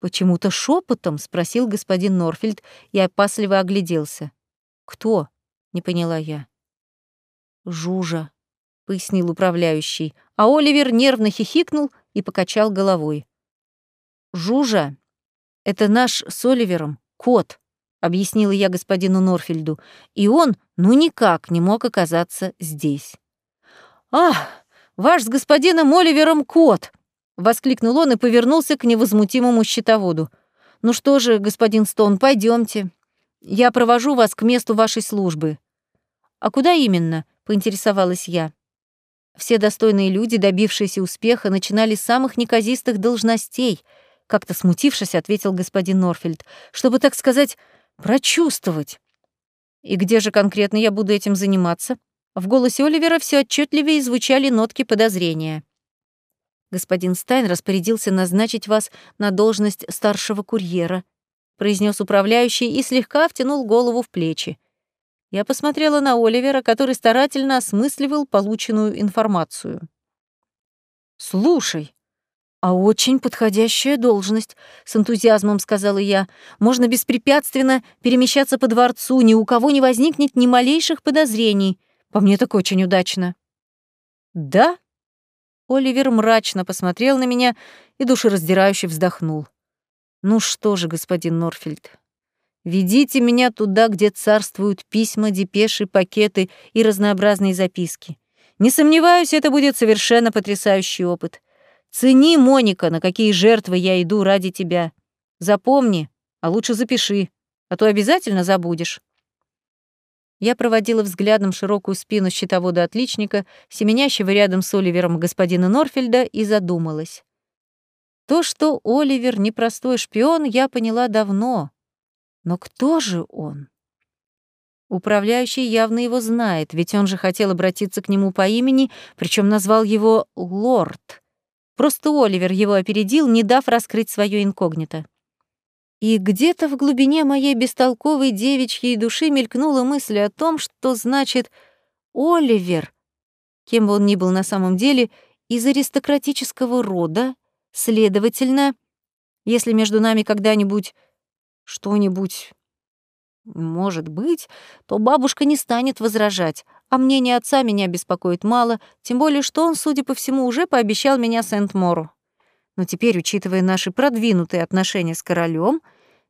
Почему-то шепотом спросил господин Норфельд и опасливо огляделся. «Кто?» — не поняла я. «Жужа», — пояснил управляющий, а Оливер нервно хихикнул и покачал головой. «Жужа — это наш с Оливером кот», — объяснила я господину Норфельду, и он, ну никак, не мог оказаться здесь. «Ах, ваш с господином Оливером кот!» Воскликнул он и повернулся к невозмутимому счетоводу. «Ну что же, господин Стоун, пойдемте. Я провожу вас к месту вашей службы». «А куда именно?» — поинтересовалась я. Все достойные люди, добившиеся успеха, начинали с самых неказистых должностей, как-то смутившись, ответил господин Норфельд, чтобы, так сказать, прочувствовать. И где же конкретно я буду этим заниматься? В голосе Оливера все отчетливее звучали нотки подозрения. Господин Стайн распорядился назначить вас на должность старшего курьера, произнес управляющий и слегка втянул голову в плечи. Я посмотрела на Оливера, который старательно осмысливал полученную информацию. «Слушай, а очень подходящая должность», — с энтузиазмом сказала я. «Можно беспрепятственно перемещаться по дворцу, ни у кого не возникнет ни малейших подозрений. По мне так очень удачно». «Да?» Оливер мрачно посмотрел на меня и душераздирающе вздохнул. «Ну что же, господин Норфельд, ведите меня туда, где царствуют письма, депеши, пакеты и разнообразные записки. Не сомневаюсь, это будет совершенно потрясающий опыт. Цени, Моника, на какие жертвы я иду ради тебя. Запомни, а лучше запиши, а то обязательно забудешь». Я проводила взглядом широкую спину щитовода-отличника, семенящего рядом с Оливером господина Норфельда, и задумалась. То, что Оливер непростой шпион, я поняла давно. Но кто же он? Управляющий явно его знает, ведь он же хотел обратиться к нему по имени, причем назвал его «Лорд». Просто Оливер его опередил, не дав раскрыть свое инкогнито. И где-то в глубине моей бестолковой девичьей души мелькнула мысль о том, что значит Оливер, кем бы он ни был на самом деле, из аристократического рода, следовательно, если между нами когда-нибудь что-нибудь может быть, то бабушка не станет возражать, а мнение отца меня беспокоит мало, тем более что он, судя по всему, уже пообещал меня Сент-Мору. Но теперь, учитывая наши продвинутые отношения с королем,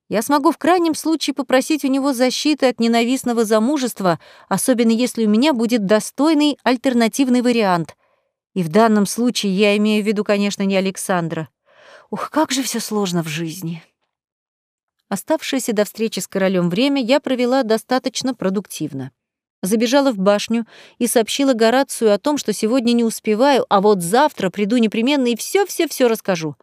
я смогу в крайнем случае попросить у него защиты от ненавистного замужества, особенно если у меня будет достойный альтернативный вариант. И в данном случае я имею в виду, конечно, не Александра. Ух, как же все сложно в жизни. Оставшееся до встречи с королем время я провела достаточно продуктивно. Забежала в башню и сообщила Горацию о том, что сегодня не успеваю, а вот завтра приду непременно и все-все-все расскажу.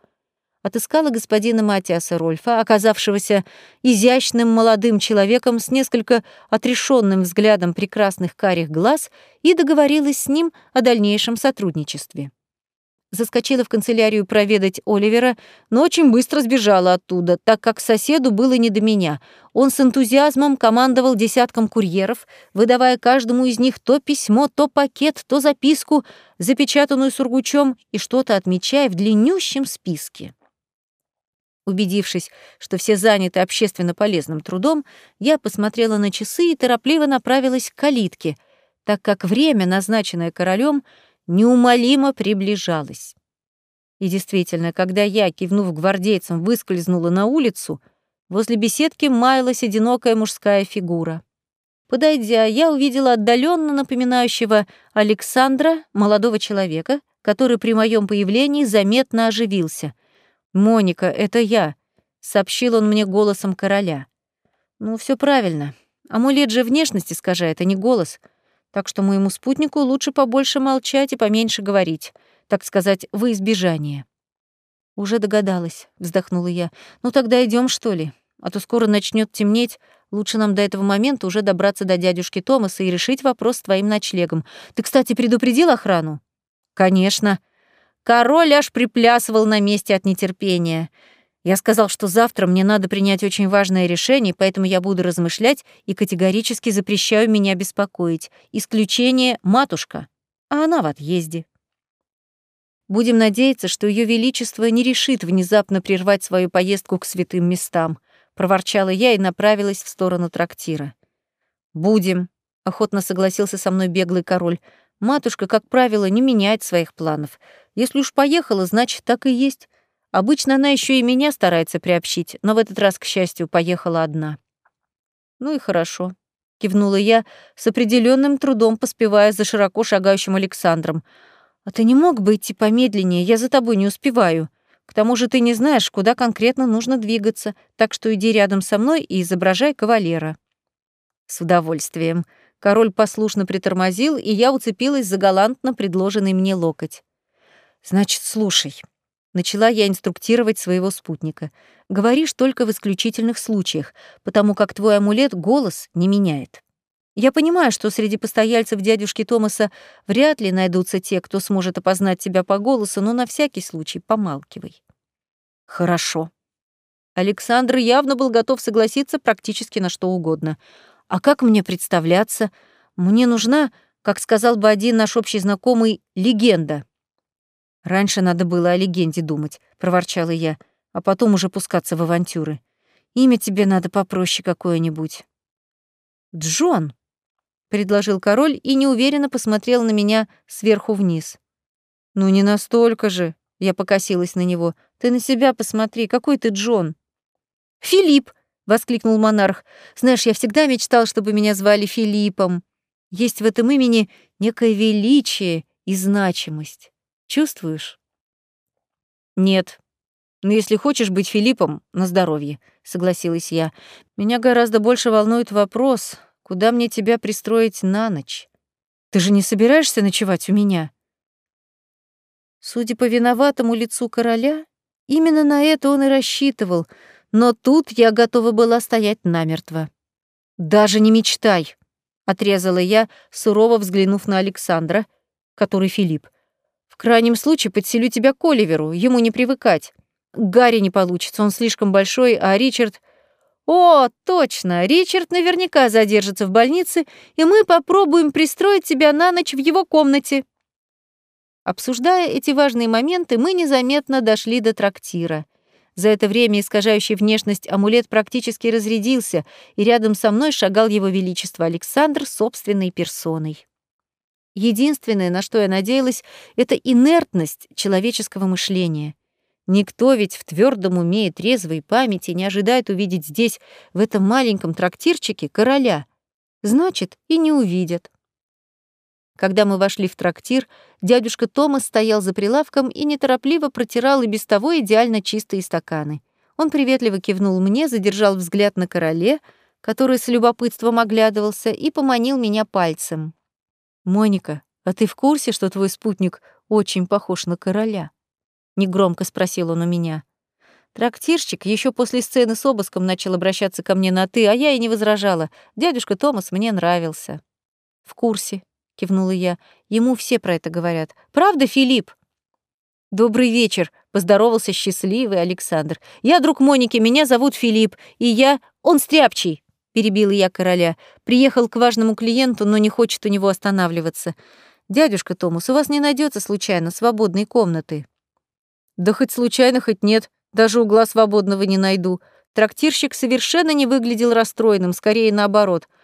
Отыскала господина Матиаса Рольфа, оказавшегося изящным молодым человеком с несколько отрешенным взглядом прекрасных карих глаз, и договорилась с ним о дальнейшем сотрудничестве. Заскочила в канцелярию проведать Оливера, но очень быстро сбежала оттуда, так как соседу было не до меня. Он с энтузиазмом командовал десятком курьеров, выдавая каждому из них то письмо, то пакет, то записку, запечатанную сургучом, и что-то отмечая в длиннющем списке. Убедившись, что все заняты общественно полезным трудом, я посмотрела на часы и торопливо направилась к калитке, так как время, назначенное королем, неумолимо приближалась. И действительно, когда я, кивнув гвардейцам, выскользнула на улицу, возле беседки маялась одинокая мужская фигура. Подойдя, я увидела отдаленно напоминающего Александра, молодого человека, который при моем появлении заметно оживился. «Моника, это я», — сообщил он мне голосом короля. «Ну, все правильно. Амулет же внешность искажает, а не голос так что моему спутнику лучше побольше молчать и поменьше говорить, так сказать, во избежание. «Уже догадалась», — вздохнула я. «Ну тогда идем что ли? А то скоро начнет темнеть. Лучше нам до этого момента уже добраться до дядюшки Томаса и решить вопрос с твоим ночлегом. Ты, кстати, предупредил охрану?» «Конечно». Король аж приплясывал на месте от нетерпения. Я сказал, что завтра мне надо принять очень важное решение, поэтому я буду размышлять и категорически запрещаю меня беспокоить. Исключение — матушка, а она в отъезде. Будем надеяться, что Ее Величество не решит внезапно прервать свою поездку к святым местам, проворчала я и направилась в сторону трактира. Будем, охотно согласился со мной беглый король. Матушка, как правило, не меняет своих планов. Если уж поехала, значит, так и есть. Обычно она еще и меня старается приобщить, но в этот раз, к счастью, поехала одна. Ну и хорошо, кивнула я, с определенным трудом поспевая за широко шагающим Александром. А ты не мог бы идти помедленнее, я за тобой не успеваю. К тому же ты не знаешь, куда конкретно нужно двигаться, так что иди рядом со мной и изображай кавалера. С удовольствием. Король послушно притормозил, и я уцепилась за галантно предложенный мне локоть. Значит, слушай. Начала я инструктировать своего спутника. Говоришь только в исключительных случаях, потому как твой амулет голос не меняет. Я понимаю, что среди постояльцев дядюшки Томаса вряд ли найдутся те, кто сможет опознать тебя по голосу, но на всякий случай помалкивай. Хорошо. Александр явно был готов согласиться практически на что угодно. А как мне представляться? Мне нужна, как сказал бы один наш общий знакомый, легенда. «Раньше надо было о легенде думать», — проворчала я, «а потом уже пускаться в авантюры. Имя тебе надо попроще какое-нибудь». «Джон», — предложил король и неуверенно посмотрел на меня сверху вниз. «Ну не настолько же», — я покосилась на него. «Ты на себя посмотри, какой ты Джон». «Филипп!» — воскликнул монарх. «Знаешь, я всегда мечтал, чтобы меня звали Филиппом. Есть в этом имени некое величие и значимость. Чувствуешь? Нет. Но если хочешь быть Филиппом, на здоровье, согласилась я. Меня гораздо больше волнует вопрос, куда мне тебя пристроить на ночь? Ты же не собираешься ночевать у меня? Судя по виноватому лицу короля, именно на это он и рассчитывал, но тут я готова была стоять намертво. «Даже не мечтай», — отрезала я, сурово взглянув на Александра, который Филипп, крайнем случае подселю тебя к Оливеру, ему не привыкать. Гарри не получится, он слишком большой, а Ричард... «О, точно! Ричард наверняка задержится в больнице, и мы попробуем пристроить тебя на ночь в его комнате». Обсуждая эти важные моменты, мы незаметно дошли до трактира. За это время искажающий внешность амулет практически разрядился, и рядом со мной шагал его величество Александр собственной персоной. Единственное, на что я надеялась, это инертность человеческого мышления. Никто ведь в твердом уме и трезвой памяти не ожидает увидеть здесь, в этом маленьком трактирчике, короля. Значит, и не увидят. Когда мы вошли в трактир, дядюшка Томас стоял за прилавком и неторопливо протирал и без того идеально чистые стаканы. Он приветливо кивнул мне, задержал взгляд на короле, который с любопытством оглядывался, и поманил меня пальцем. «Моника, а ты в курсе, что твой спутник очень похож на короля?» Негромко спросил он у меня. Трактирщик еще после сцены с обыском начал обращаться ко мне на «ты», а я и не возражала. Дядюшка Томас мне нравился. «В курсе», — кивнула я. «Ему все про это говорят. Правда, Филипп?» «Добрый вечер», — поздоровался счастливый Александр. «Я друг Моники, меня зовут Филипп, и я... Он стряпчий», — перебила я короля. «Приехал к важному клиенту, но не хочет у него останавливаться. Дядюшка Томас, у вас не найдется случайно свободной комнаты?» «Да хоть случайно, хоть нет. Даже угла свободного не найду». Трактирщик совершенно не выглядел расстроенным, скорее наоборот —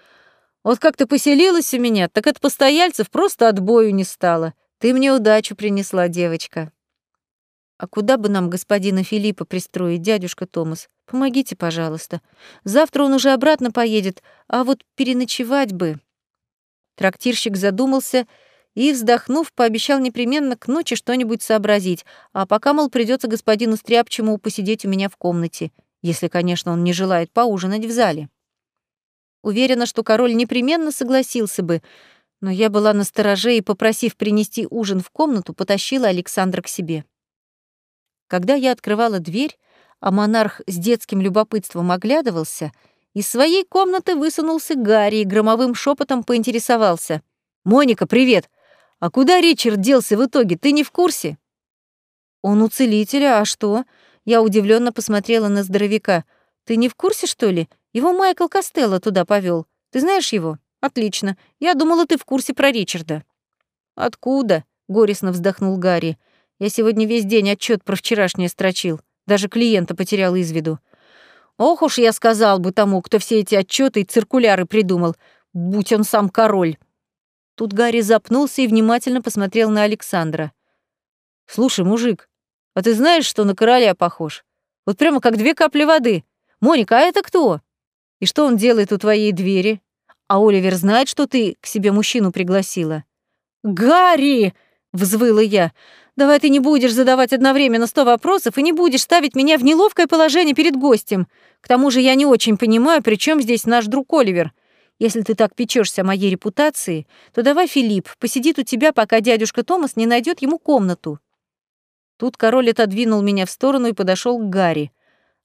вот как ты поселилась у меня, так от постояльцев просто отбою не стало. Ты мне удачу принесла, девочка. А куда бы нам господина Филиппа пристроить, дядюшка Томас? Помогите, пожалуйста. Завтра он уже обратно поедет, а вот переночевать бы. Трактирщик задумался и, вздохнув, пообещал непременно к ночи что-нибудь сообразить, а пока, мол, придется господину Стряпчему посидеть у меня в комнате, если, конечно, он не желает поужинать в зале. Уверена, что король непременно согласился бы, но я была на стороже и, попросив принести ужин в комнату, потащила Александра к себе. Когда я открывала дверь, а монарх с детским любопытством оглядывался, из своей комнаты высунулся Гарри и громовым шепотом поинтересовался. «Моника, привет! А куда Ричард делся в итоге, ты не в курсе?» «Он у целителя, а что?» Я удивленно посмотрела на здоровяка. «Ты не в курсе, что ли? Его Майкл Костелло туда повел. Ты знаешь его? Отлично. Я думала, ты в курсе про Ричарда. Откуда? горестно вздохнул Гарри. Я сегодня весь день отчет про вчерашнее строчил. Даже клиента потерял из виду. Ох уж я сказал бы тому, кто все эти отчеты и циркуляры придумал, будь он сам король. Тут Гарри запнулся и внимательно посмотрел на Александра. «Слушай, мужик, а ты знаешь, что на короля похож? Вот прямо как две капли воды. Моника, а это кто?» И что он делает у твоей двери? А Оливер знает, что ты к себе мужчину пригласила?» «Гарри!» — взвыла я. «Давай ты не будешь задавать одновременно сто вопросов и не будешь ставить меня в неловкое положение перед гостем. К тому же я не очень понимаю, при чем здесь наш друг Оливер. Если ты так печешься о моей репутации, то давай Филипп посидит у тебя, пока дядюшка Томас не найдет ему комнату». Тут король отодвинул меня в сторону и подошел к Гарри.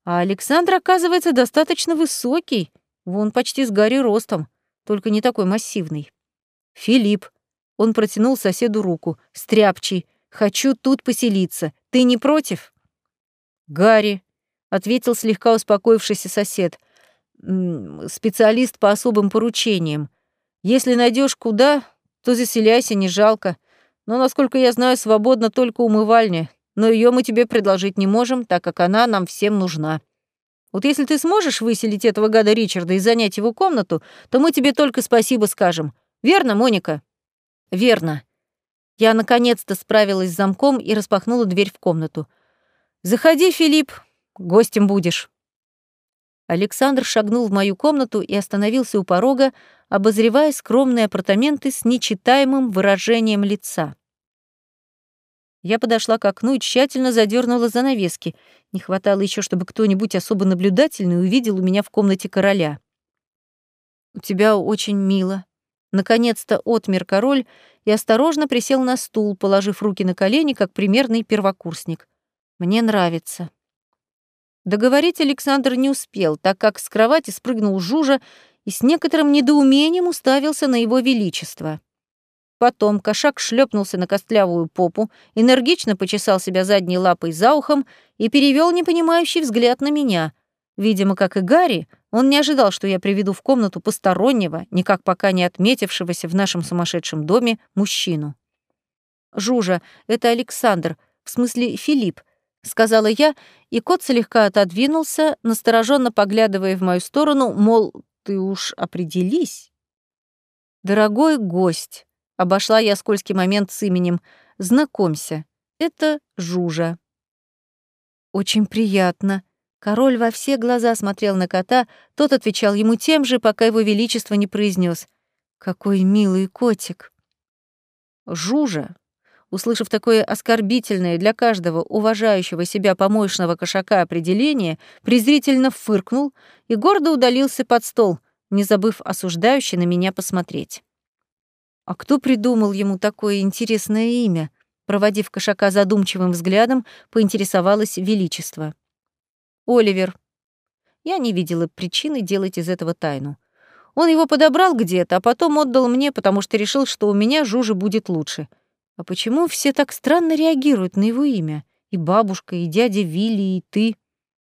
А Александр, оказывается, достаточно высокий. Вон почти с Гарри ростом, только не такой массивный. Филипп. Он протянул соседу руку. Стряпчий. Хочу тут поселиться. Ты не против? Гарри, ответил слегка успокоившийся сосед. Специалист по особым поручениям. Если найдешь куда, то заселяйся, не жалко. Но, насколько я знаю, свободно только умывальня но ее мы тебе предложить не можем, так как она нам всем нужна. Вот если ты сможешь выселить этого гада Ричарда и занять его комнату, то мы тебе только спасибо скажем. Верно, Моника?» «Верно». Я наконец-то справилась с замком и распахнула дверь в комнату. «Заходи, Филипп, гостем будешь». Александр шагнул в мою комнату и остановился у порога, обозревая скромные апартаменты с нечитаемым выражением лица. Я подошла к окну и тщательно задернула занавески. Не хватало еще, чтобы кто-нибудь особо наблюдательный увидел у меня в комнате короля. «У тебя очень мило». Наконец-то отмер король и осторожно присел на стул, положив руки на колени, как примерный первокурсник. «Мне нравится». Договорить Александр не успел, так как с кровати спрыгнул Жужа и с некоторым недоумением уставился на его величество. Потом кошак шлепнулся на костлявую попу, энергично почесал себя задней лапой за ухом и перевел непонимающий взгляд на меня. Видимо, как и Гарри, он не ожидал, что я приведу в комнату постороннего, никак пока не отметившегося в нашем сумасшедшем доме, мужчину. «Жужа, это Александр, в смысле Филипп», — сказала я, и кот слегка отодвинулся, настороженно поглядывая в мою сторону, мол, ты уж определись. «Дорогой гость», — обошла я скользкий момент с именем, — «знакомься, это Жужа». «Очень приятно», Король во все глаза смотрел на кота, тот отвечал ему тем же, пока его величество не произнес: «Какой милый котик!» Жужа, услышав такое оскорбительное для каждого уважающего себя помощного кошака определение, презрительно фыркнул и гордо удалился под стол, не забыв осуждающе на меня посмотреть. А кто придумал ему такое интересное имя? Проводив кошака задумчивым взглядом, поинтересовалось величество. Оливер. Я не видела причины делать из этого тайну. Он его подобрал где-то, а потом отдал мне, потому что решил, что у меня Жужи будет лучше. А почему все так странно реагируют на его имя? И бабушка, и дядя Вилли, и ты.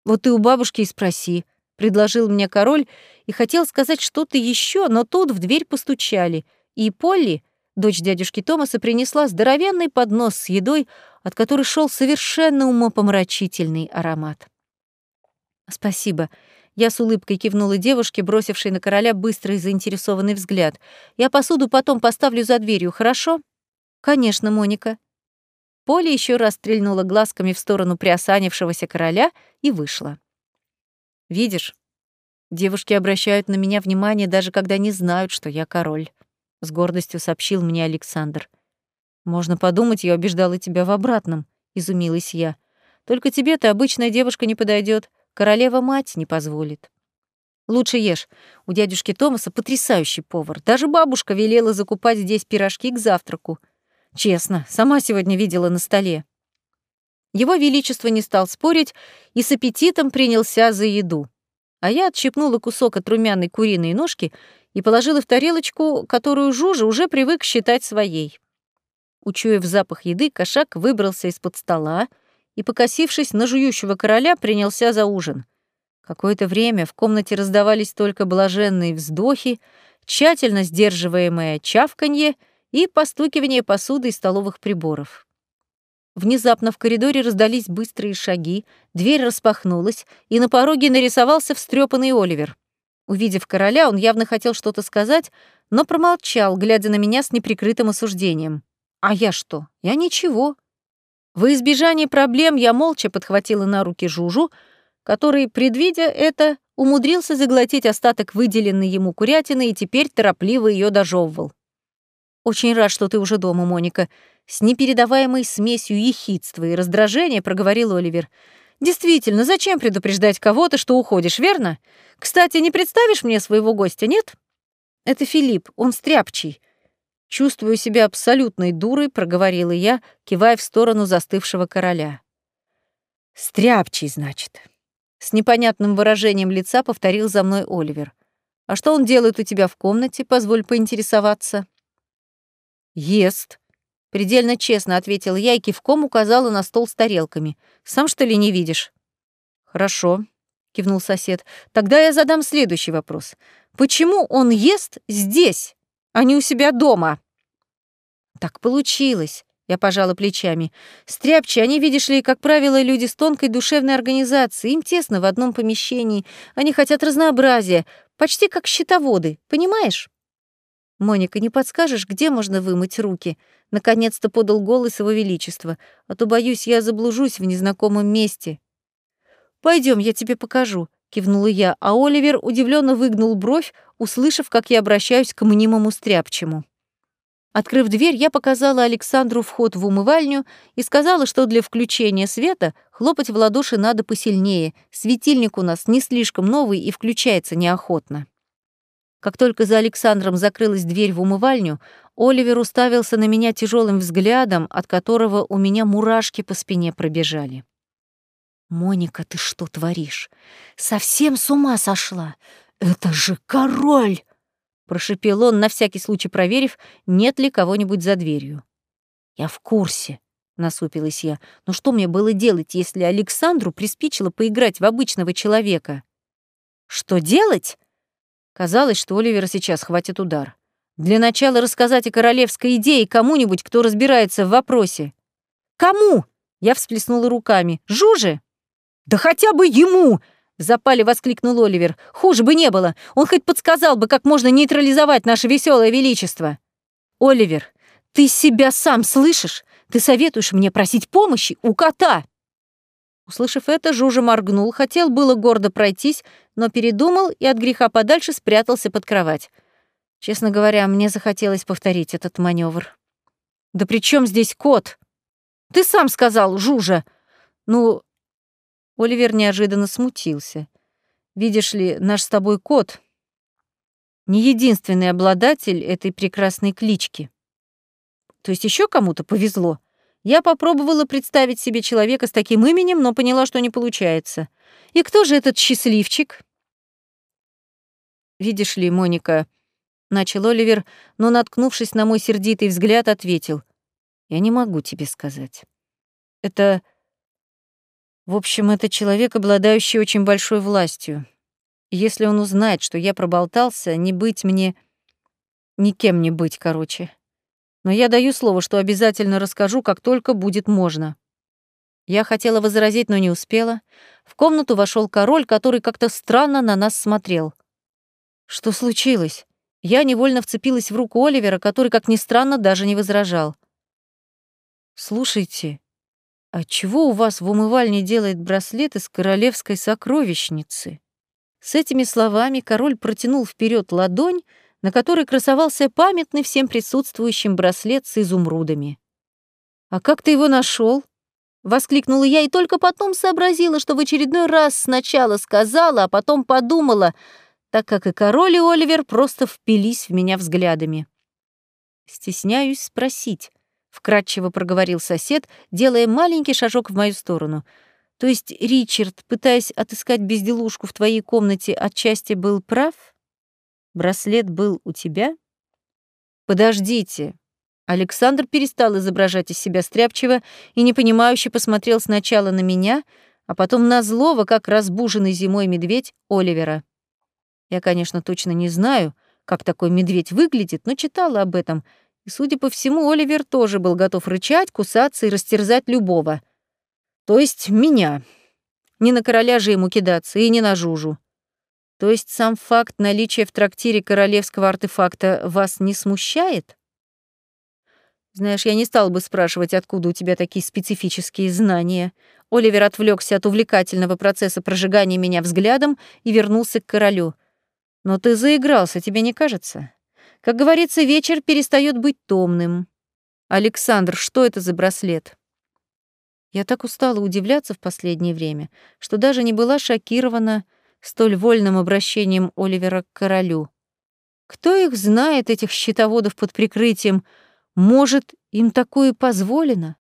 Вот ты у бабушки и спроси. Предложил мне король и хотел сказать что-то еще, но тут в дверь постучали. И Полли, дочь дядюшки Томаса, принесла здоровенный поднос с едой, от которой шел совершенно умопомрачительный аромат. «Спасибо». Я с улыбкой кивнула девушке, бросившей на короля быстрый заинтересованный взгляд. «Я посуду потом поставлю за дверью, хорошо?» «Конечно, Моника». Поля еще раз стрельнула глазками в сторону приосанившегося короля и вышла. «Видишь, девушки обращают на меня внимание, даже когда не знают, что я король», — с гордостью сообщил мне Александр. «Можно подумать, я убеждала тебя в обратном», — изумилась я. «Только тебе-то обычная девушка не подойдет. Королева-мать не позволит. Лучше ешь. У дядюшки Томаса потрясающий повар. Даже бабушка велела закупать здесь пирожки к завтраку. Честно, сама сегодня видела на столе. Его Величество не стал спорить и с аппетитом принялся за еду. А я отщипнула кусок от румяной куриной ножки и положила в тарелочку, которую Жужа уже привык считать своей. Учуяв запах еды, кошак выбрался из-под стола, и, покосившись на жующего короля, принялся за ужин. Какое-то время в комнате раздавались только блаженные вздохи, тщательно сдерживаемое чавканье и постукивание посуды и столовых приборов. Внезапно в коридоре раздались быстрые шаги, дверь распахнулась, и на пороге нарисовался встрепанный Оливер. Увидев короля, он явно хотел что-то сказать, но промолчал, глядя на меня с неприкрытым осуждением. «А я что? Я ничего. В избежание проблем я молча подхватила на руки Жужу, который, предвидя это, умудрился заглотить остаток выделенной ему курятины и теперь торопливо ее дожевывал. «Очень рад, что ты уже дома, Моника», — с непередаваемой смесью ехидства и раздражения проговорил Оливер. «Действительно, зачем предупреждать кого-то, что уходишь, верно? Кстати, не представишь мне своего гостя, нет?» «Это Филипп, он стряпчий. Чувствую себя абсолютной дурой, проговорила я, кивая в сторону застывшего короля. Стряпчий, значит. С непонятным выражением лица повторил за мной Оливер. А что он делает у тебя в комнате, позволь поинтересоваться? Ест. Предельно честно ответила я и кивком указала на стол с тарелками. Сам что ли не видишь? Хорошо, кивнул сосед. Тогда я задам следующий вопрос. Почему он ест здесь? Не у себя дома. Так получилось. Я пожала плечами. Стряпчи, они, видишь ли, как правило, люди с тонкой душевной организацией. Им тесно в одном помещении. Они хотят разнообразия. Почти как счетоводы, понимаешь? Моника, не подскажешь, где можно вымыть руки? Наконец-то подал голос его величества. А то, боюсь, я заблужусь в незнакомом месте. Пойдем, я тебе покажу кивнула я, а Оливер удивленно выгнул бровь, услышав, как я обращаюсь к мнимому стряпчему. Открыв дверь, я показала Александру вход в умывальню и сказала, что для включения света хлопать в ладоши надо посильнее. Светильник у нас не слишком новый и включается неохотно. Как только за Александром закрылась дверь в умывальню, Оливер уставился на меня тяжелым взглядом, от которого у меня мурашки по спине пробежали. «Моника, ты что творишь? Совсем с ума сошла? Это же король!» Прошипел он, на всякий случай проверив, нет ли кого-нибудь за дверью. «Я в курсе», — насупилась я. «Но что мне было делать, если Александру приспичило поиграть в обычного человека?» Что делать? Казалось, что Оливера сейчас хватит удар. Для начала рассказать о королевской идее кому-нибудь, кто разбирается в вопросе. «Кому?» — я всплеснула руками. «Жуже?» «Да хотя бы ему!» — в запале воскликнул Оливер. «Хуже бы не было. Он хоть подсказал бы, как можно нейтрализовать наше веселое величество». «Оливер, ты себя сам слышишь? Ты советуешь мне просить помощи у кота?» Услышав это, Жужа моргнул, хотел было гордо пройтись, но передумал и от греха подальше спрятался под кровать. Честно говоря, мне захотелось повторить этот маневр. «Да при чем здесь кот?» «Ты сам сказал, Жужа!» «Ну...» Оливер неожиданно смутился. «Видишь ли, наш с тобой кот не единственный обладатель этой прекрасной клички. То есть еще кому-то повезло. Я попробовала представить себе человека с таким именем, но поняла, что не получается. И кто же этот счастливчик? Видишь ли, Моника, начал Оливер, но, наткнувшись на мой сердитый взгляд, ответил. Я не могу тебе сказать. Это... В общем, это человек, обладающий очень большой властью. Если он узнает, что я проболтался, не быть мне... Никем не быть, короче но я даю слово, что обязательно расскажу, как только будет можно». Я хотела возразить, но не успела. В комнату вошел король, который как-то странно на нас смотрел. «Что случилось?» Я невольно вцепилась в руку Оливера, который, как ни странно, даже не возражал. «Слушайте, а чего у вас в умывальне делает браслет из королевской сокровищницы?» С этими словами король протянул вперед ладонь, на которой красовался памятный всем присутствующим браслет с изумрудами. «А как ты его нашел? воскликнула я и только потом сообразила, что в очередной раз сначала сказала, а потом подумала, так как и король и Оливер просто впились в меня взглядами. «Стесняюсь спросить», — вкратчиво проговорил сосед, делая маленький шажок в мою сторону. «То есть Ричард, пытаясь отыскать безделушку в твоей комнате, отчасти был прав?» Браслет был у тебя? Подождите. Александр перестал изображать из себя стряпчиво и непонимающе посмотрел сначала на меня, а потом на злого, как разбуженный зимой медведь, Оливера. Я, конечно, точно не знаю, как такой медведь выглядит, но читала об этом, и, судя по всему, Оливер тоже был готов рычать, кусаться и растерзать любого. То есть меня. Не на короля же ему кидаться, и не на Жужу. То есть сам факт наличия в трактире королевского артефакта вас не смущает? Знаешь, я не стал бы спрашивать, откуда у тебя такие специфические знания. Оливер отвлекся от увлекательного процесса прожигания меня взглядом и вернулся к королю. Но ты заигрался, тебе не кажется? Как говорится, вечер перестает быть томным. Александр, что это за браслет? Я так устала удивляться в последнее время, что даже не была шокирована столь вольным обращением Оливера к королю. Кто их знает, этих счетоводов под прикрытием? Может, им такое позволено?